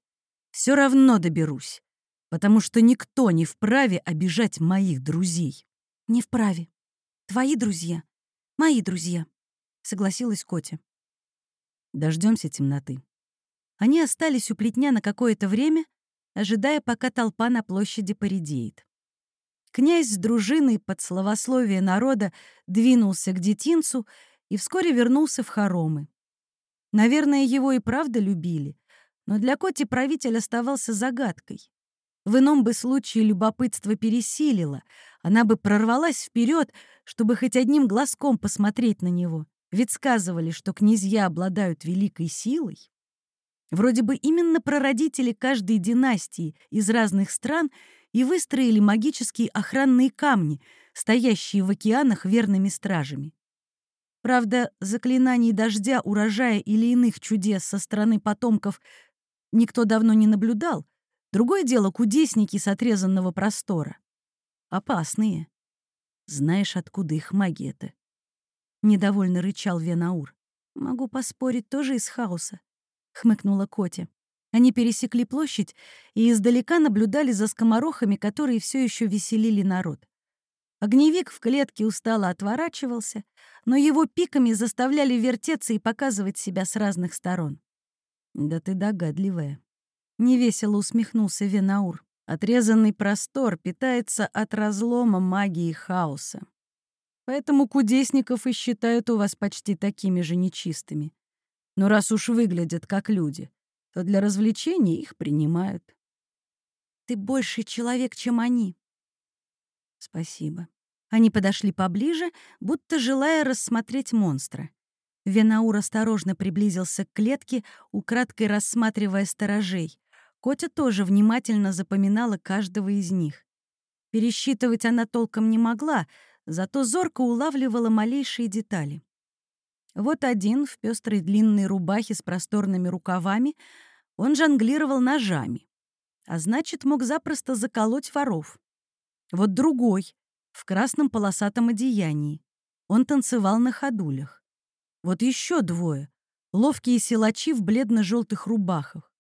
Все равно доберусь, потому что никто не вправе обижать моих друзей». «Не вправе. Твои друзья. Мои друзья», — согласилась Котя. Дождемся темноты. Они остались у плетня на какое-то время, ожидая, пока толпа на площади поредеет. Князь с дружиной под словословие народа двинулся к детинцу и вскоре вернулся в хоромы. Наверное, его и правда любили, но для Коти правитель оставался загадкой. В ином бы случае любопытство пересилило, она бы прорвалась вперед, чтобы хоть одним глазком посмотреть на него, ведь сказывали, что князья обладают великой силой. Вроде бы именно прародители каждой династии из разных стран и выстроили магические охранные камни, стоящие в океанах верными стражами. Правда, заклинаний дождя, урожая или иных чудес со стороны потомков никто давно не наблюдал. Другое дело кудесники с отрезанного простора. Опасные. Знаешь, откуда их магия-то? Недовольно рычал Венаур. Могу поспорить, тоже из хаоса. Хмыкнула Котя. Они пересекли площадь и издалека наблюдали за скоморохами, которые все еще веселили народ. Огневик в клетке устало отворачивался, но его пиками заставляли вертеться и показывать себя с разных сторон. «Да ты догадливая», — невесело усмехнулся Венаур. «Отрезанный простор питается от разлома магии хаоса. Поэтому кудесников и считают у вас почти такими же нечистыми. Но раз уж выглядят как люди, то для развлечений их принимают. Ты больше человек, чем они. Спасибо. Они подошли поближе, будто желая рассмотреть монстра. Венаур осторожно приблизился к клетке, украдкой рассматривая сторожей. Котя тоже внимательно запоминала каждого из них. Пересчитывать она толком не могла, зато зорко улавливала малейшие детали. Вот один в пестрой длинной рубахе с просторными рукавами, он жонглировал ножами, а значит, мог запросто заколоть воров. Вот другой в красном полосатом одеянии. Он танцевал на ходулях. Вот еще двое — ловкие силачи в бледно-желтых рубахах.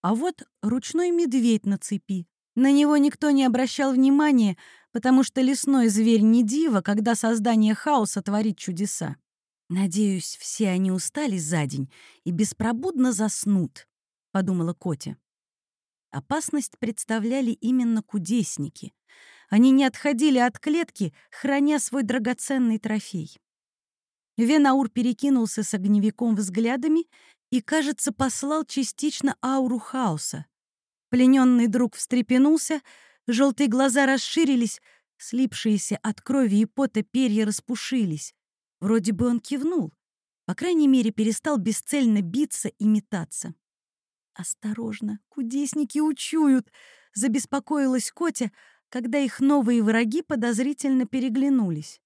А вот ручной медведь на цепи. На него никто не обращал внимания, потому что лесной зверь не диво, когда создание хаоса творит чудеса. «Надеюсь, все они устали за день и беспробудно заснут», — подумала Котя. Опасность представляли именно кудесники. Они не отходили от клетки, храня свой драгоценный трофей. Венаур перекинулся с огневиком взглядами и, кажется, послал частично ауру хаоса. Плененный друг встрепенулся, желтые глаза расширились, слипшиеся от крови и пота перья распушились. Вроде бы он кивнул. По крайней мере, перестал бесцельно биться и метаться. «Осторожно, кудесники учуют!» — забеспокоилась Котя, когда их новые враги подозрительно переглянулись.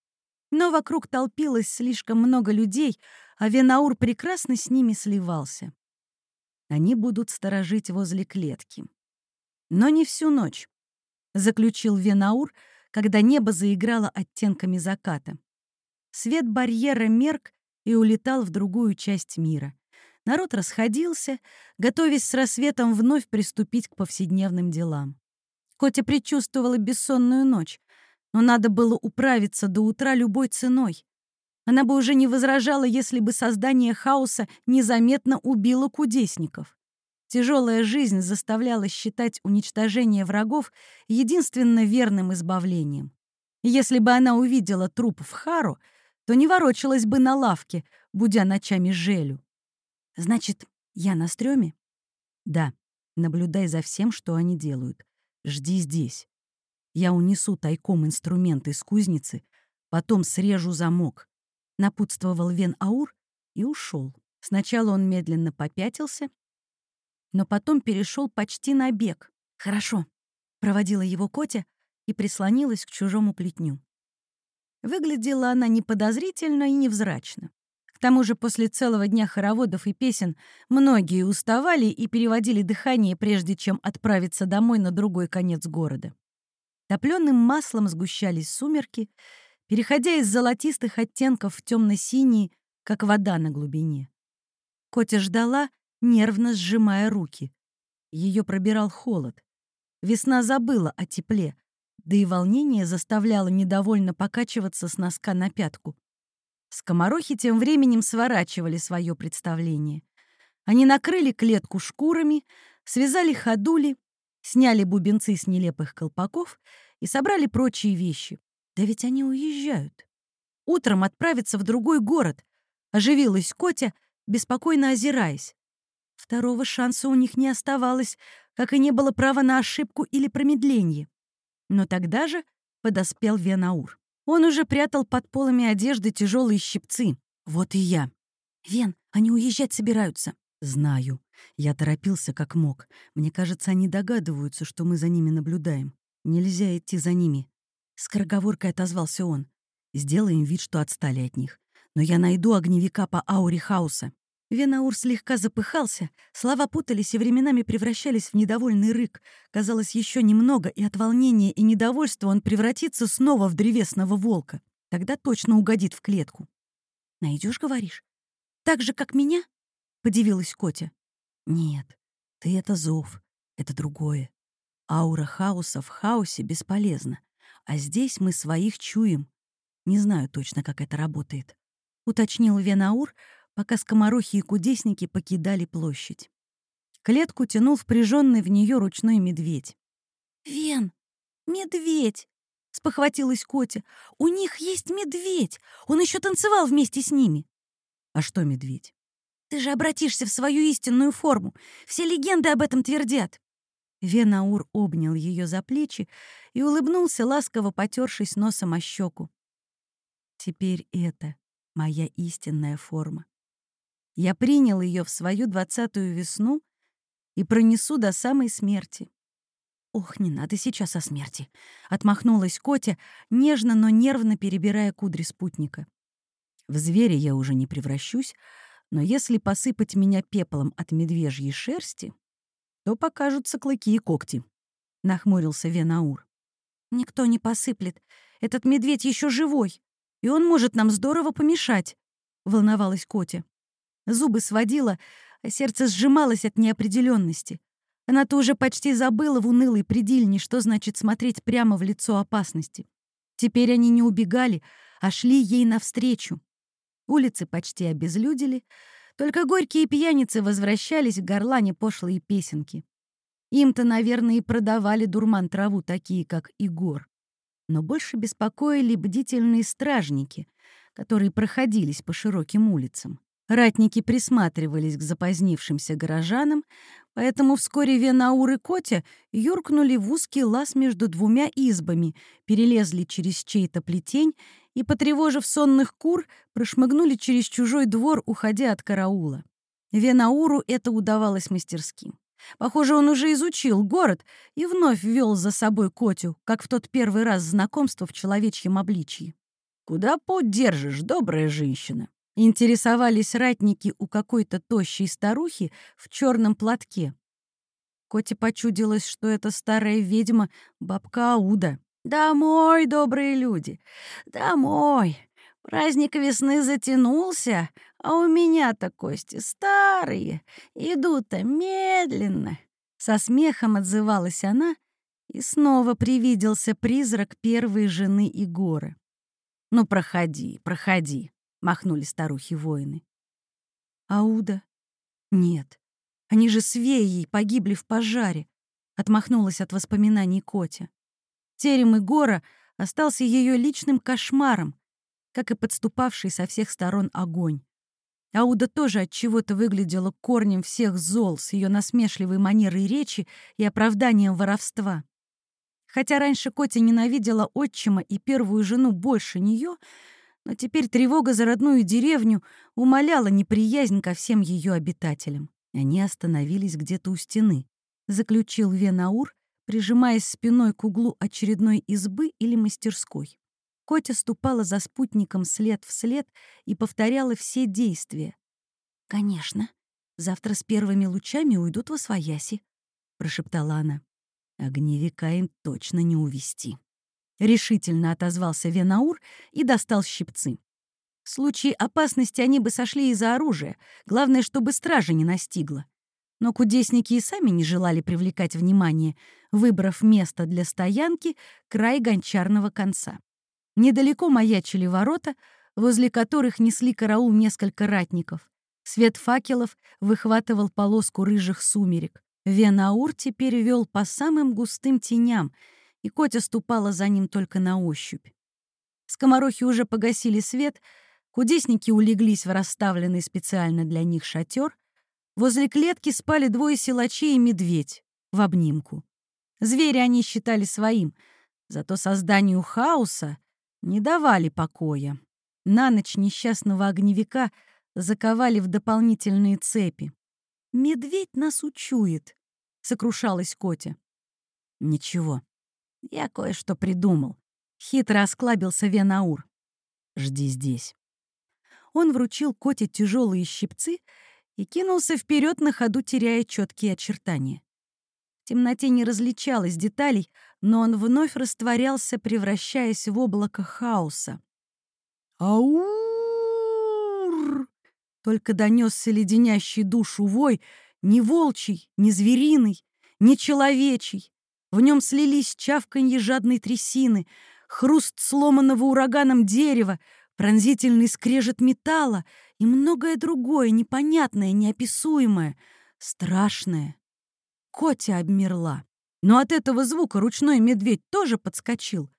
Но вокруг толпилось слишком много людей, а Венаур прекрасно с ними сливался. Они будут сторожить возле клетки. Но не всю ночь, — заключил Венаур, когда небо заиграло оттенками заката. Свет барьера мерк и улетал в другую часть мира. Народ расходился, готовясь с рассветом вновь приступить к повседневным делам. Котя предчувствовала бессонную ночь, но надо было управиться до утра любой ценой. Она бы уже не возражала, если бы создание хаоса незаметно убило кудесников. Тяжелая жизнь заставляла считать уничтожение врагов единственно верным избавлением. Если бы она увидела труп в Хару, то не ворочалась бы на лавке, будя ночами Желю. «Значит, я на стреме?» «Да. Наблюдай за всем, что они делают. Жди здесь. Я унесу тайком инструмент из кузницы, потом срежу замок напутствовал Вен Аур и ушел. Сначала он медленно попятился, но потом перешел почти на бег. «Хорошо», — проводила его Котя и прислонилась к чужому плетню. Выглядела она неподозрительно и невзрачно. К тому же после целого дня хороводов и песен многие уставали и переводили дыхание, прежде чем отправиться домой на другой конец города. Топленым маслом сгущались сумерки, переходя из золотистых оттенков в темно-синие, как вода на глубине. Котя ждала, нервно сжимая руки. Ее пробирал холод. Весна забыла о тепле, да и волнение заставляло недовольно покачиваться с носка на пятку. Скоморохи тем временем сворачивали свое представление. Они накрыли клетку шкурами, связали ходули, сняли бубенцы с нелепых колпаков и собрали прочие вещи. Да ведь они уезжают. Утром отправятся в другой город. Оживилась Котя, беспокойно озираясь. Второго шанса у них не оставалось, как и не было права на ошибку или промедление. Но тогда же подоспел Венаур. Он уже прятал под полами одежды тяжелые щипцы. Вот и я. «Вен, они уезжать собираются». «Знаю. Я торопился как мог. Мне кажется, они догадываются, что мы за ними наблюдаем. Нельзя идти за ними. Скороговоркой отозвался он. «Сделаем вид, что отстали от них. Но я найду огневика по ауре хаоса». Венаур слегка запыхался, слова путались и временами превращались в недовольный рык. Казалось, еще немного, и от волнения и недовольства он превратится снова в древесного волка. Тогда точно угодит в клетку. Найдешь, говоришь? Так же, как меня?» — подивилась Котя. «Нет, ты — это зов, это другое. Аура хаоса в хаосе бесполезна. А здесь мы своих чуем. Не знаю точно, как это работает», — уточнил Венаур, пока скоморохи и кудесники покидали площадь. Клетку тянул впряженный в нее ручной медведь. «Вен, медведь!» — спохватилась Котя. «У них есть медведь! Он еще танцевал вместе с ними!» «А что медведь?» «Ты же обратишься в свою истинную форму! Все легенды об этом твердят!» Венаур обнял ее за плечи и улыбнулся, ласково потершись носом о щеку. «Теперь это моя истинная форма. Я принял ее в свою двадцатую весну и пронесу до самой смерти». «Ох, не надо сейчас о смерти!» — отмахнулась Котя, нежно, но нервно перебирая кудри спутника. «В зверя я уже не превращусь, но если посыпать меня пеплом от медвежьей шерсти, то покажутся клыки и когти», — нахмурился Венаур. «Никто не посыплет. Этот медведь еще живой, и он может нам здорово помешать», — волновалась Котя. Зубы сводила, а сердце сжималось от неопределенности. Она-то уже почти забыла в унылой предельне, что значит смотреть прямо в лицо опасности. Теперь они не убегали, а шли ей навстречу. Улицы почти обезлюдили, только горькие пьяницы возвращались к горлане пошлые песенки. Им-то, наверное, и продавали дурман траву такие, как Игор. Но больше беспокоили бдительные стражники, которые проходились по широким улицам. Ратники присматривались к запозднившимся горожанам, поэтому вскоре Венаур и Котя юркнули в узкий лаз между двумя избами, перелезли через чей-то плетень и, потревожив сонных кур, прошмыгнули через чужой двор, уходя от караула. Венауру это удавалось мастерски. Похоже, он уже изучил город и вновь ввел за собой Котю, как в тот первый раз знакомства в человечьем обличье. «Куда путь держишь, добрая женщина?» Интересовались ратники у какой-то тощей старухи в черном платке. Коте почудилось, что это старая ведьма бабка Ауда. «Домой, добрые люди, домой! Праздник весны затянулся, а у меня-то кости старые, идут-то медленно!» Со смехом отзывалась она И снова привиделся призрак первой жены Игоры. «Ну, проходи, проходи», — махнули старухи-воины. «Ауда? Нет, они же с Веей погибли в пожаре», — отмахнулась от воспоминаний Котя. Терем Игора остался ее личным кошмаром, как и подступавший со всех сторон огонь. Ауда тоже от чего-то выглядела корнем всех зол с ее насмешливой манерой речи и оправданием воровства. Хотя раньше Котя ненавидела отчима и первую жену больше нее, но теперь тревога за родную деревню умоляла неприязнь ко всем ее обитателям. Они остановились где-то у стены, заключил Венаур, прижимаясь спиной к углу очередной избы или мастерской. Котя ступала за спутником след в след и повторяла все действия. «Конечно, завтра с первыми лучами уйдут во свояси», — прошептала она. Огневика им точно не увести. Решительно отозвался Венаур и достал щипцы. В случае опасности они бы сошли из-за оружия, главное, чтобы стража не настигла. Но кудесники и сами не желали привлекать внимание, выбрав место для стоянки край гончарного конца. Недалеко маячили ворота, возле которых несли караул несколько ратников. Свет факелов выхватывал полоску рыжих сумерек. Венаур теперь вел по самым густым теням, и Котя ступала за ним только на ощупь. Скоморохи уже погасили свет, кудесники улеглись в расставленный специально для них шатер. Возле клетки спали двое силачей и медведь в обнимку. Зверя они считали своим, зато созданию хаоса не давали покоя. На ночь несчастного огневика заковали в дополнительные цепи. «Медведь нас учует», — сокрушалась Котя. «Ничего, я кое-что придумал», — хитро осклабился Венаур. «Жди здесь». Он вручил Коте тяжелые щипцы и кинулся вперед на ходу, теряя четкие очертания. В темноте не различалось деталей, но он вновь растворялся, превращаясь в облако хаоса. «Аур!» Только донесся леденящий душу вой, не волчий, не звериный, не человечий. В нем слились чавканье жадной трясины, хруст сломанного ураганом дерева, пронзительный скрежет металла и многое другое, непонятное, неописуемое, страшное. Котя обмерла. Но от этого звука ручной медведь тоже подскочил,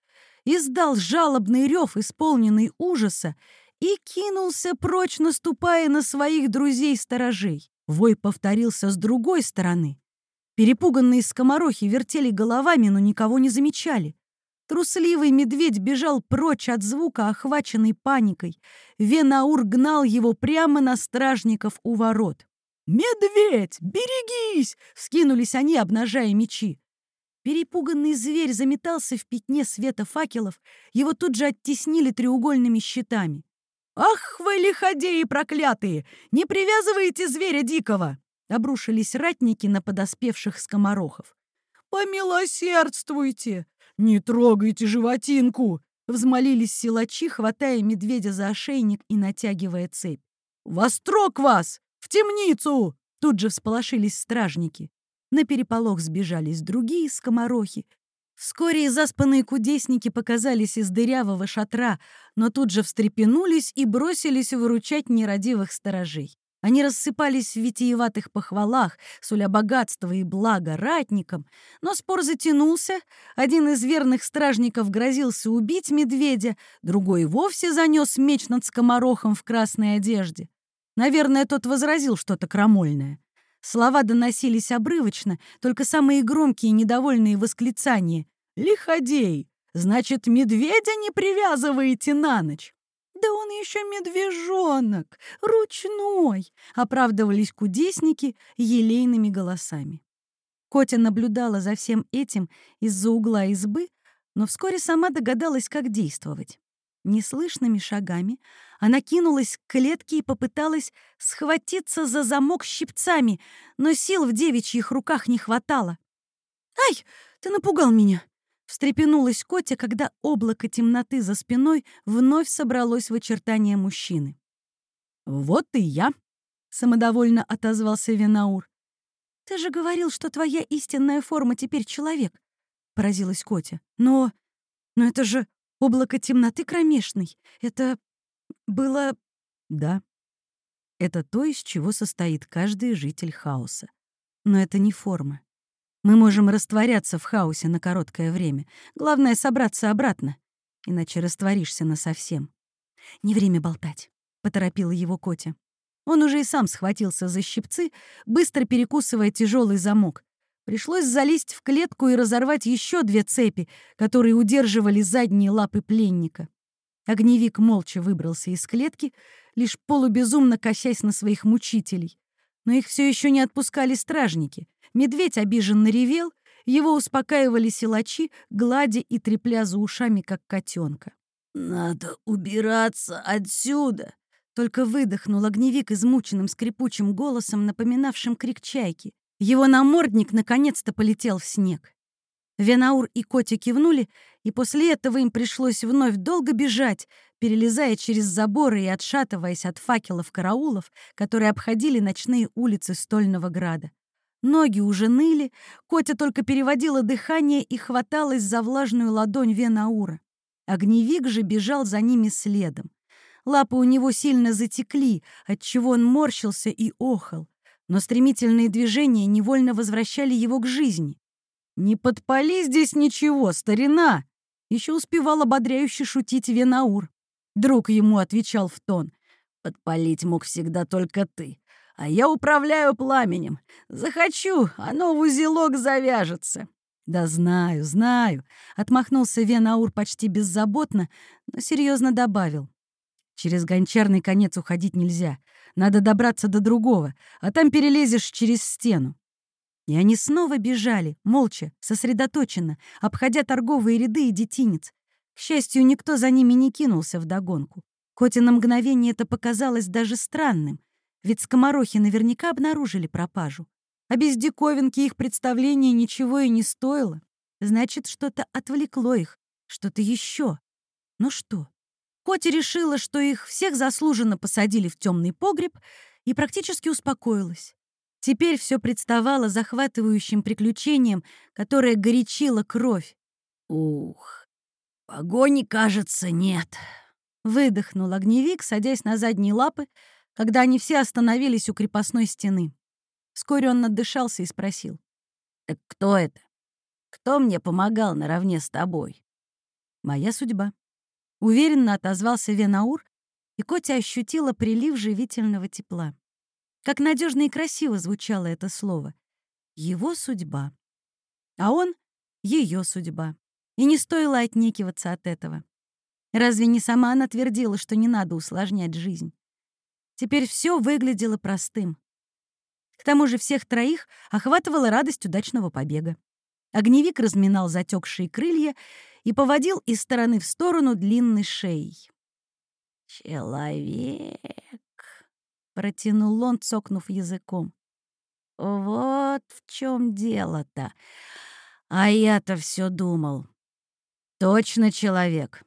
издал жалобный рев, исполненный ужаса, и кинулся прочь, наступая на своих друзей-сторожей. Вой повторился с другой стороны. Перепуганные скоморохи вертели головами, но никого не замечали. Трусливый медведь бежал прочь от звука, охваченный паникой. Венаур гнал его прямо на стражников у ворот. «Медведь, берегись!» — вскинулись они, обнажая мечи. Перепуганный зверь заметался в пятне света факелов, его тут же оттеснили треугольными щитами. «Ах вы, лиходеи проклятые! Не привязывайте зверя дикого!» Обрушились ратники на подоспевших скоморохов. «Помилосердствуйте! Не трогайте животинку!» Взмолились силачи, хватая медведя за ошейник и натягивая цепь. «Вострок вас! В темницу!» Тут же всполошились стражники. На переполох сбежались другие скоморохи, Вскоре заспанные кудесники показались из дырявого шатра, но тут же встрепенулись и бросились выручать нерадивых сторожей. Они рассыпались в витиеватых похвалах, суля богатства и блага ратникам, но спор затянулся, один из верных стражников грозился убить медведя, другой вовсе занес меч над скоморохом в красной одежде. Наверное, тот возразил что-то крамольное. Слова доносились обрывочно, только самые громкие недовольные восклицания. «Лиходей! Значит, медведя не привязываете на ночь!» «Да он еще медвежонок! Ручной!» — оправдывались кудесники елейными голосами. Котя наблюдала за всем этим из-за угла избы, но вскоре сама догадалась, как действовать. Неслышными шагами она кинулась к клетке и попыталась схватиться за замок щипцами, но сил в девичьих руках не хватало. «Ай, ты напугал меня!» Встрепенулась Котя, когда облако темноты за спиной вновь собралось в очертания мужчины. «Вот и я!» — самодовольно отозвался Винаур. «Ты же говорил, что твоя истинная форма теперь человек. — поразилась Котя. «Но... но это же облако темноты кромешной. Это было...» «Да. Это то, из чего состоит каждый житель хаоса. Но это не форма. Мы можем растворяться в хаосе на короткое время. Главное — собраться обратно, иначе растворишься насовсем. «Не время болтать», — поторопила его Котя. Он уже и сам схватился за щипцы, быстро перекусывая тяжелый замок. Пришлось залезть в клетку и разорвать еще две цепи, которые удерживали задние лапы пленника. Огневик молча выбрался из клетки, лишь полубезумно косясь на своих мучителей. Но их все еще не отпускали стражники. Медведь обиженно ревел, его успокаивали силачи, гладя и трепля за ушами, как котенка. «Надо убираться отсюда!» Только выдохнул огневик измученным скрипучим голосом, напоминавшим крик чайки. Его намордник наконец-то полетел в снег. Венаур и Котя кивнули, и после этого им пришлось вновь долго бежать, перелезая через заборы и отшатываясь от факелов караулов, которые обходили ночные улицы Стольного Града. Ноги уже ныли, Котя только переводила дыхание и хваталась за влажную ладонь Венаура. Огневик же бежал за ними следом. Лапы у него сильно затекли, отчего он морщился и охал, но стремительные движения невольно возвращали его к жизни. «Не подпали здесь ничего, старина!» Еще успевал ободряюще шутить Венаур. Друг ему отвечал в тон. «Подпалить мог всегда только ты, а я управляю пламенем. Захочу, оно в узелок завяжется». «Да знаю, знаю», — отмахнулся Венаур почти беззаботно, но серьезно добавил. Через гончарный конец уходить нельзя. Надо добраться до другого, а там перелезешь через стену. И они снова бежали, молча, сосредоточенно, обходя торговые ряды и детинец. К счастью, никто за ними не кинулся вдогонку. Коте на мгновение это показалось даже странным, ведь скоморохи наверняка обнаружили пропажу. А без диковинки их представление ничего и не стоило. Значит, что-то отвлекло их, что-то еще. Ну что? Коти решила, что их всех заслуженно посадили в темный погреб и практически успокоилась. Теперь все представало захватывающим приключением, которое горячило кровь. «Ух, погони, кажется, нет», — выдохнул огневик, садясь на задние лапы, когда они все остановились у крепостной стены. Вскоре он надышался и спросил. «Так кто это? Кто мне помогал наравне с тобой?» «Моя судьба», Уверенно отозвался Венаур, и Котя ощутила прилив живительного тепла. Как надежно и красиво звучало это слово. Его судьба. А он — ее судьба. И не стоило отнекиваться от этого. Разве не сама она твердила, что не надо усложнять жизнь? Теперь все выглядело простым. К тому же всех троих охватывала радость удачного побега. Огневик разминал затекшие крылья и поводил из стороны в сторону длинной шеей. «Человек!» — протянул он, цокнув языком. «Вот в чем дело-то. А я-то все думал. Точно человек.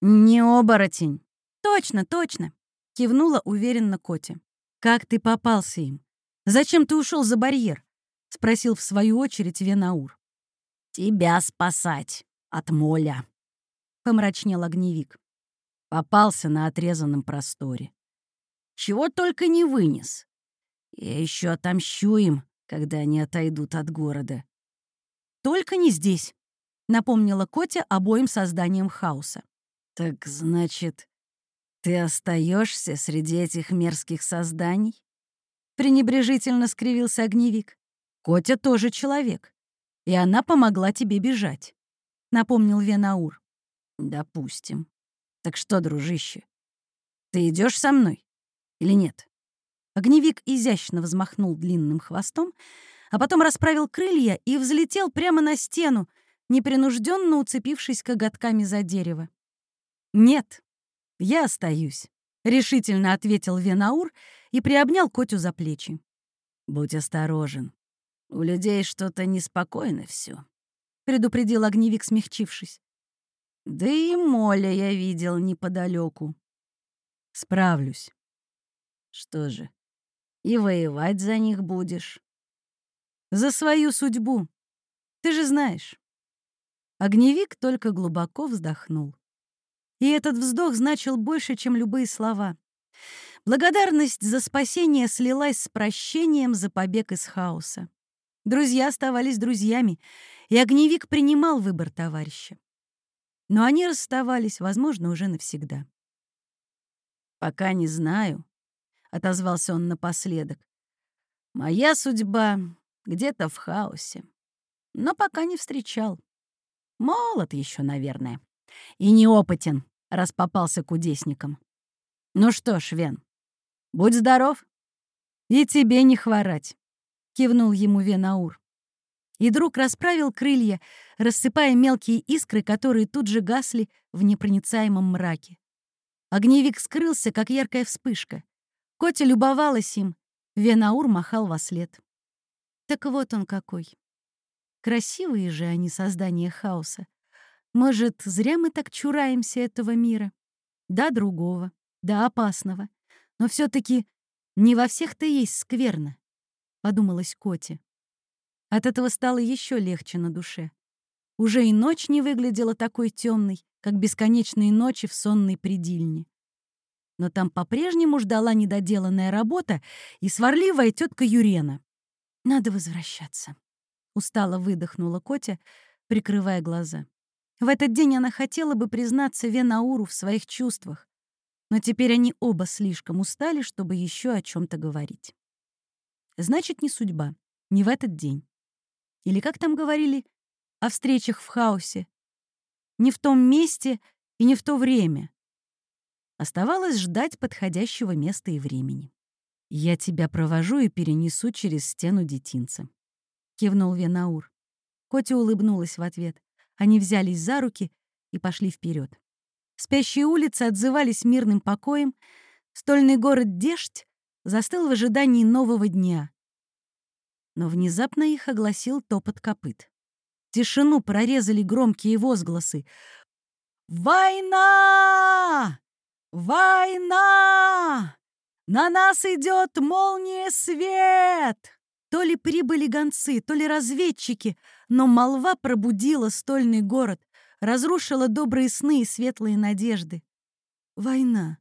Не оборотень». «Точно, точно!» — кивнула уверенно Коти. «Как ты попался им? Зачем ты ушел за барьер?» — спросил в свою очередь Венаур. «Тебя спасать!» от моля», — помрачнел огневик. Попался на отрезанном просторе. Чего только не вынес. Я еще отомщу им, когда они отойдут от города. «Только не здесь», — напомнила Котя обоим созданием хаоса. «Так значит, ты остаешься среди этих мерзких созданий?» пренебрежительно скривился огневик. «Котя тоже человек, и она помогла тебе бежать. — напомнил Венаур. «Допустим. Так что, дружище, ты идешь со мной или нет?» Огневик изящно взмахнул длинным хвостом, а потом расправил крылья и взлетел прямо на стену, непринужденно уцепившись коготками за дерево. «Нет, я остаюсь», — решительно ответил Венаур и приобнял Котю за плечи. «Будь осторожен. У людей что-то неспокойно все предупредил огневик, смягчившись. Да и Моля я видел неподалеку. Справлюсь. Что же, и воевать за них будешь? За свою судьбу. Ты же знаешь. Огневик только глубоко вздохнул. И этот вздох значил больше, чем любые слова. Благодарность за спасение слилась с прощением за побег из хаоса. Друзья оставались друзьями, и огневик принимал выбор товарища. Но они расставались, возможно, уже навсегда. «Пока не знаю», — отозвался он напоследок. «Моя судьба где-то в хаосе. Но пока не встречал. Молод еще, наверное. И неопытен, раз попался кудесником. Ну что ж, Вен, будь здоров. И тебе не хворать, — кивнул ему Венаур. И друг расправил крылья, рассыпая мелкие искры, которые тут же гасли в непроницаемом мраке. Огневик скрылся, как яркая вспышка. Котя любовалась им, Венаур махал во след. Так вот он какой. Красивые же они создания хаоса. Может, зря мы так чураемся этого мира? Да, другого, да, опасного. Но все таки не во всех-то есть скверно, — подумалась Коте. От этого стало еще легче на душе. Уже и ночь не выглядела такой темной, как бесконечные ночи в сонной предильне. Но там по-прежнему ждала недоделанная работа и сварливая тетка Юрена. «Надо возвращаться», — устало выдохнула Котя, прикрывая глаза. В этот день она хотела бы признаться Венауру в своих чувствах, но теперь они оба слишком устали, чтобы еще о чем то говорить. Значит, не судьба, не в этот день. Или, как там говорили, о встречах в хаосе, не в том месте и не в то время. Оставалось ждать подходящего места и времени. «Я тебя провожу и перенесу через стену детинца», — кивнул Венаур. Котя улыбнулась в ответ. Они взялись за руки и пошли вперед. Спящие улицы отзывались мирным покоем, стольный город Деждь застыл в ожидании нового дня. Но внезапно их огласил топот копыт. Тишину прорезали громкие возгласы. «Война! Война! На нас идет молния свет!» То ли прибыли гонцы, то ли разведчики, но молва пробудила стольный город, разрушила добрые сны и светлые надежды. Война.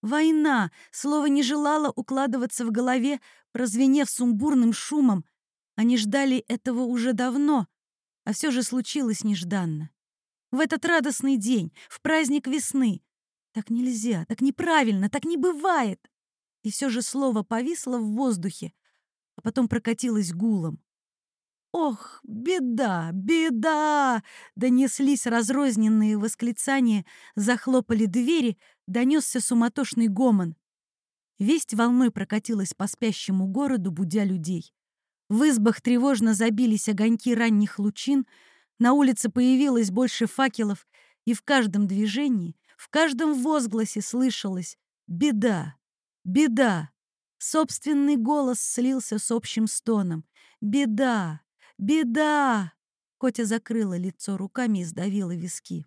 Война! Слово не желало укладываться в голове, прозвенев сумбурным шумом. Они ждали этого уже давно, а все же случилось нежданно. В этот радостный день, в праздник весны. Так нельзя, так неправильно, так не бывает. И все же слово повисло в воздухе, а потом прокатилось гулом. «Ох, беда, беда!» Донеслись разрозненные восклицания, захлопали двери, донесся суматошный гомон. Весть волной прокатилась по спящему городу, будя людей. В избах тревожно забились огоньки ранних лучин, на улице появилось больше факелов, и в каждом движении, в каждом возгласе слышалось «Беда! Беда!» Собственный голос слился с общим стоном. «Беда! Беда!» Котя закрыла лицо руками и сдавила виски.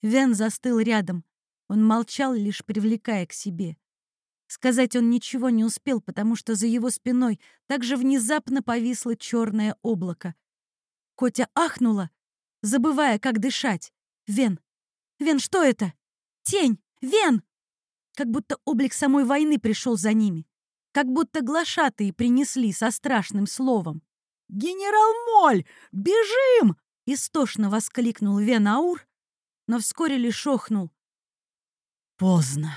Вен застыл рядом. Он молчал, лишь привлекая к себе. Сказать он ничего не успел, потому что за его спиной так же внезапно повисло черное облако. Котя ахнула, забывая, как дышать. «Вен! Вен, что это? Тень! Вен!» Как будто облик самой войны пришел за ними. Как будто глашатые принесли со страшным словом. «Генерал Моль! Бежим!» — истошно воскликнул Вен Аур, но вскоре лишь охнул. «Поздно!»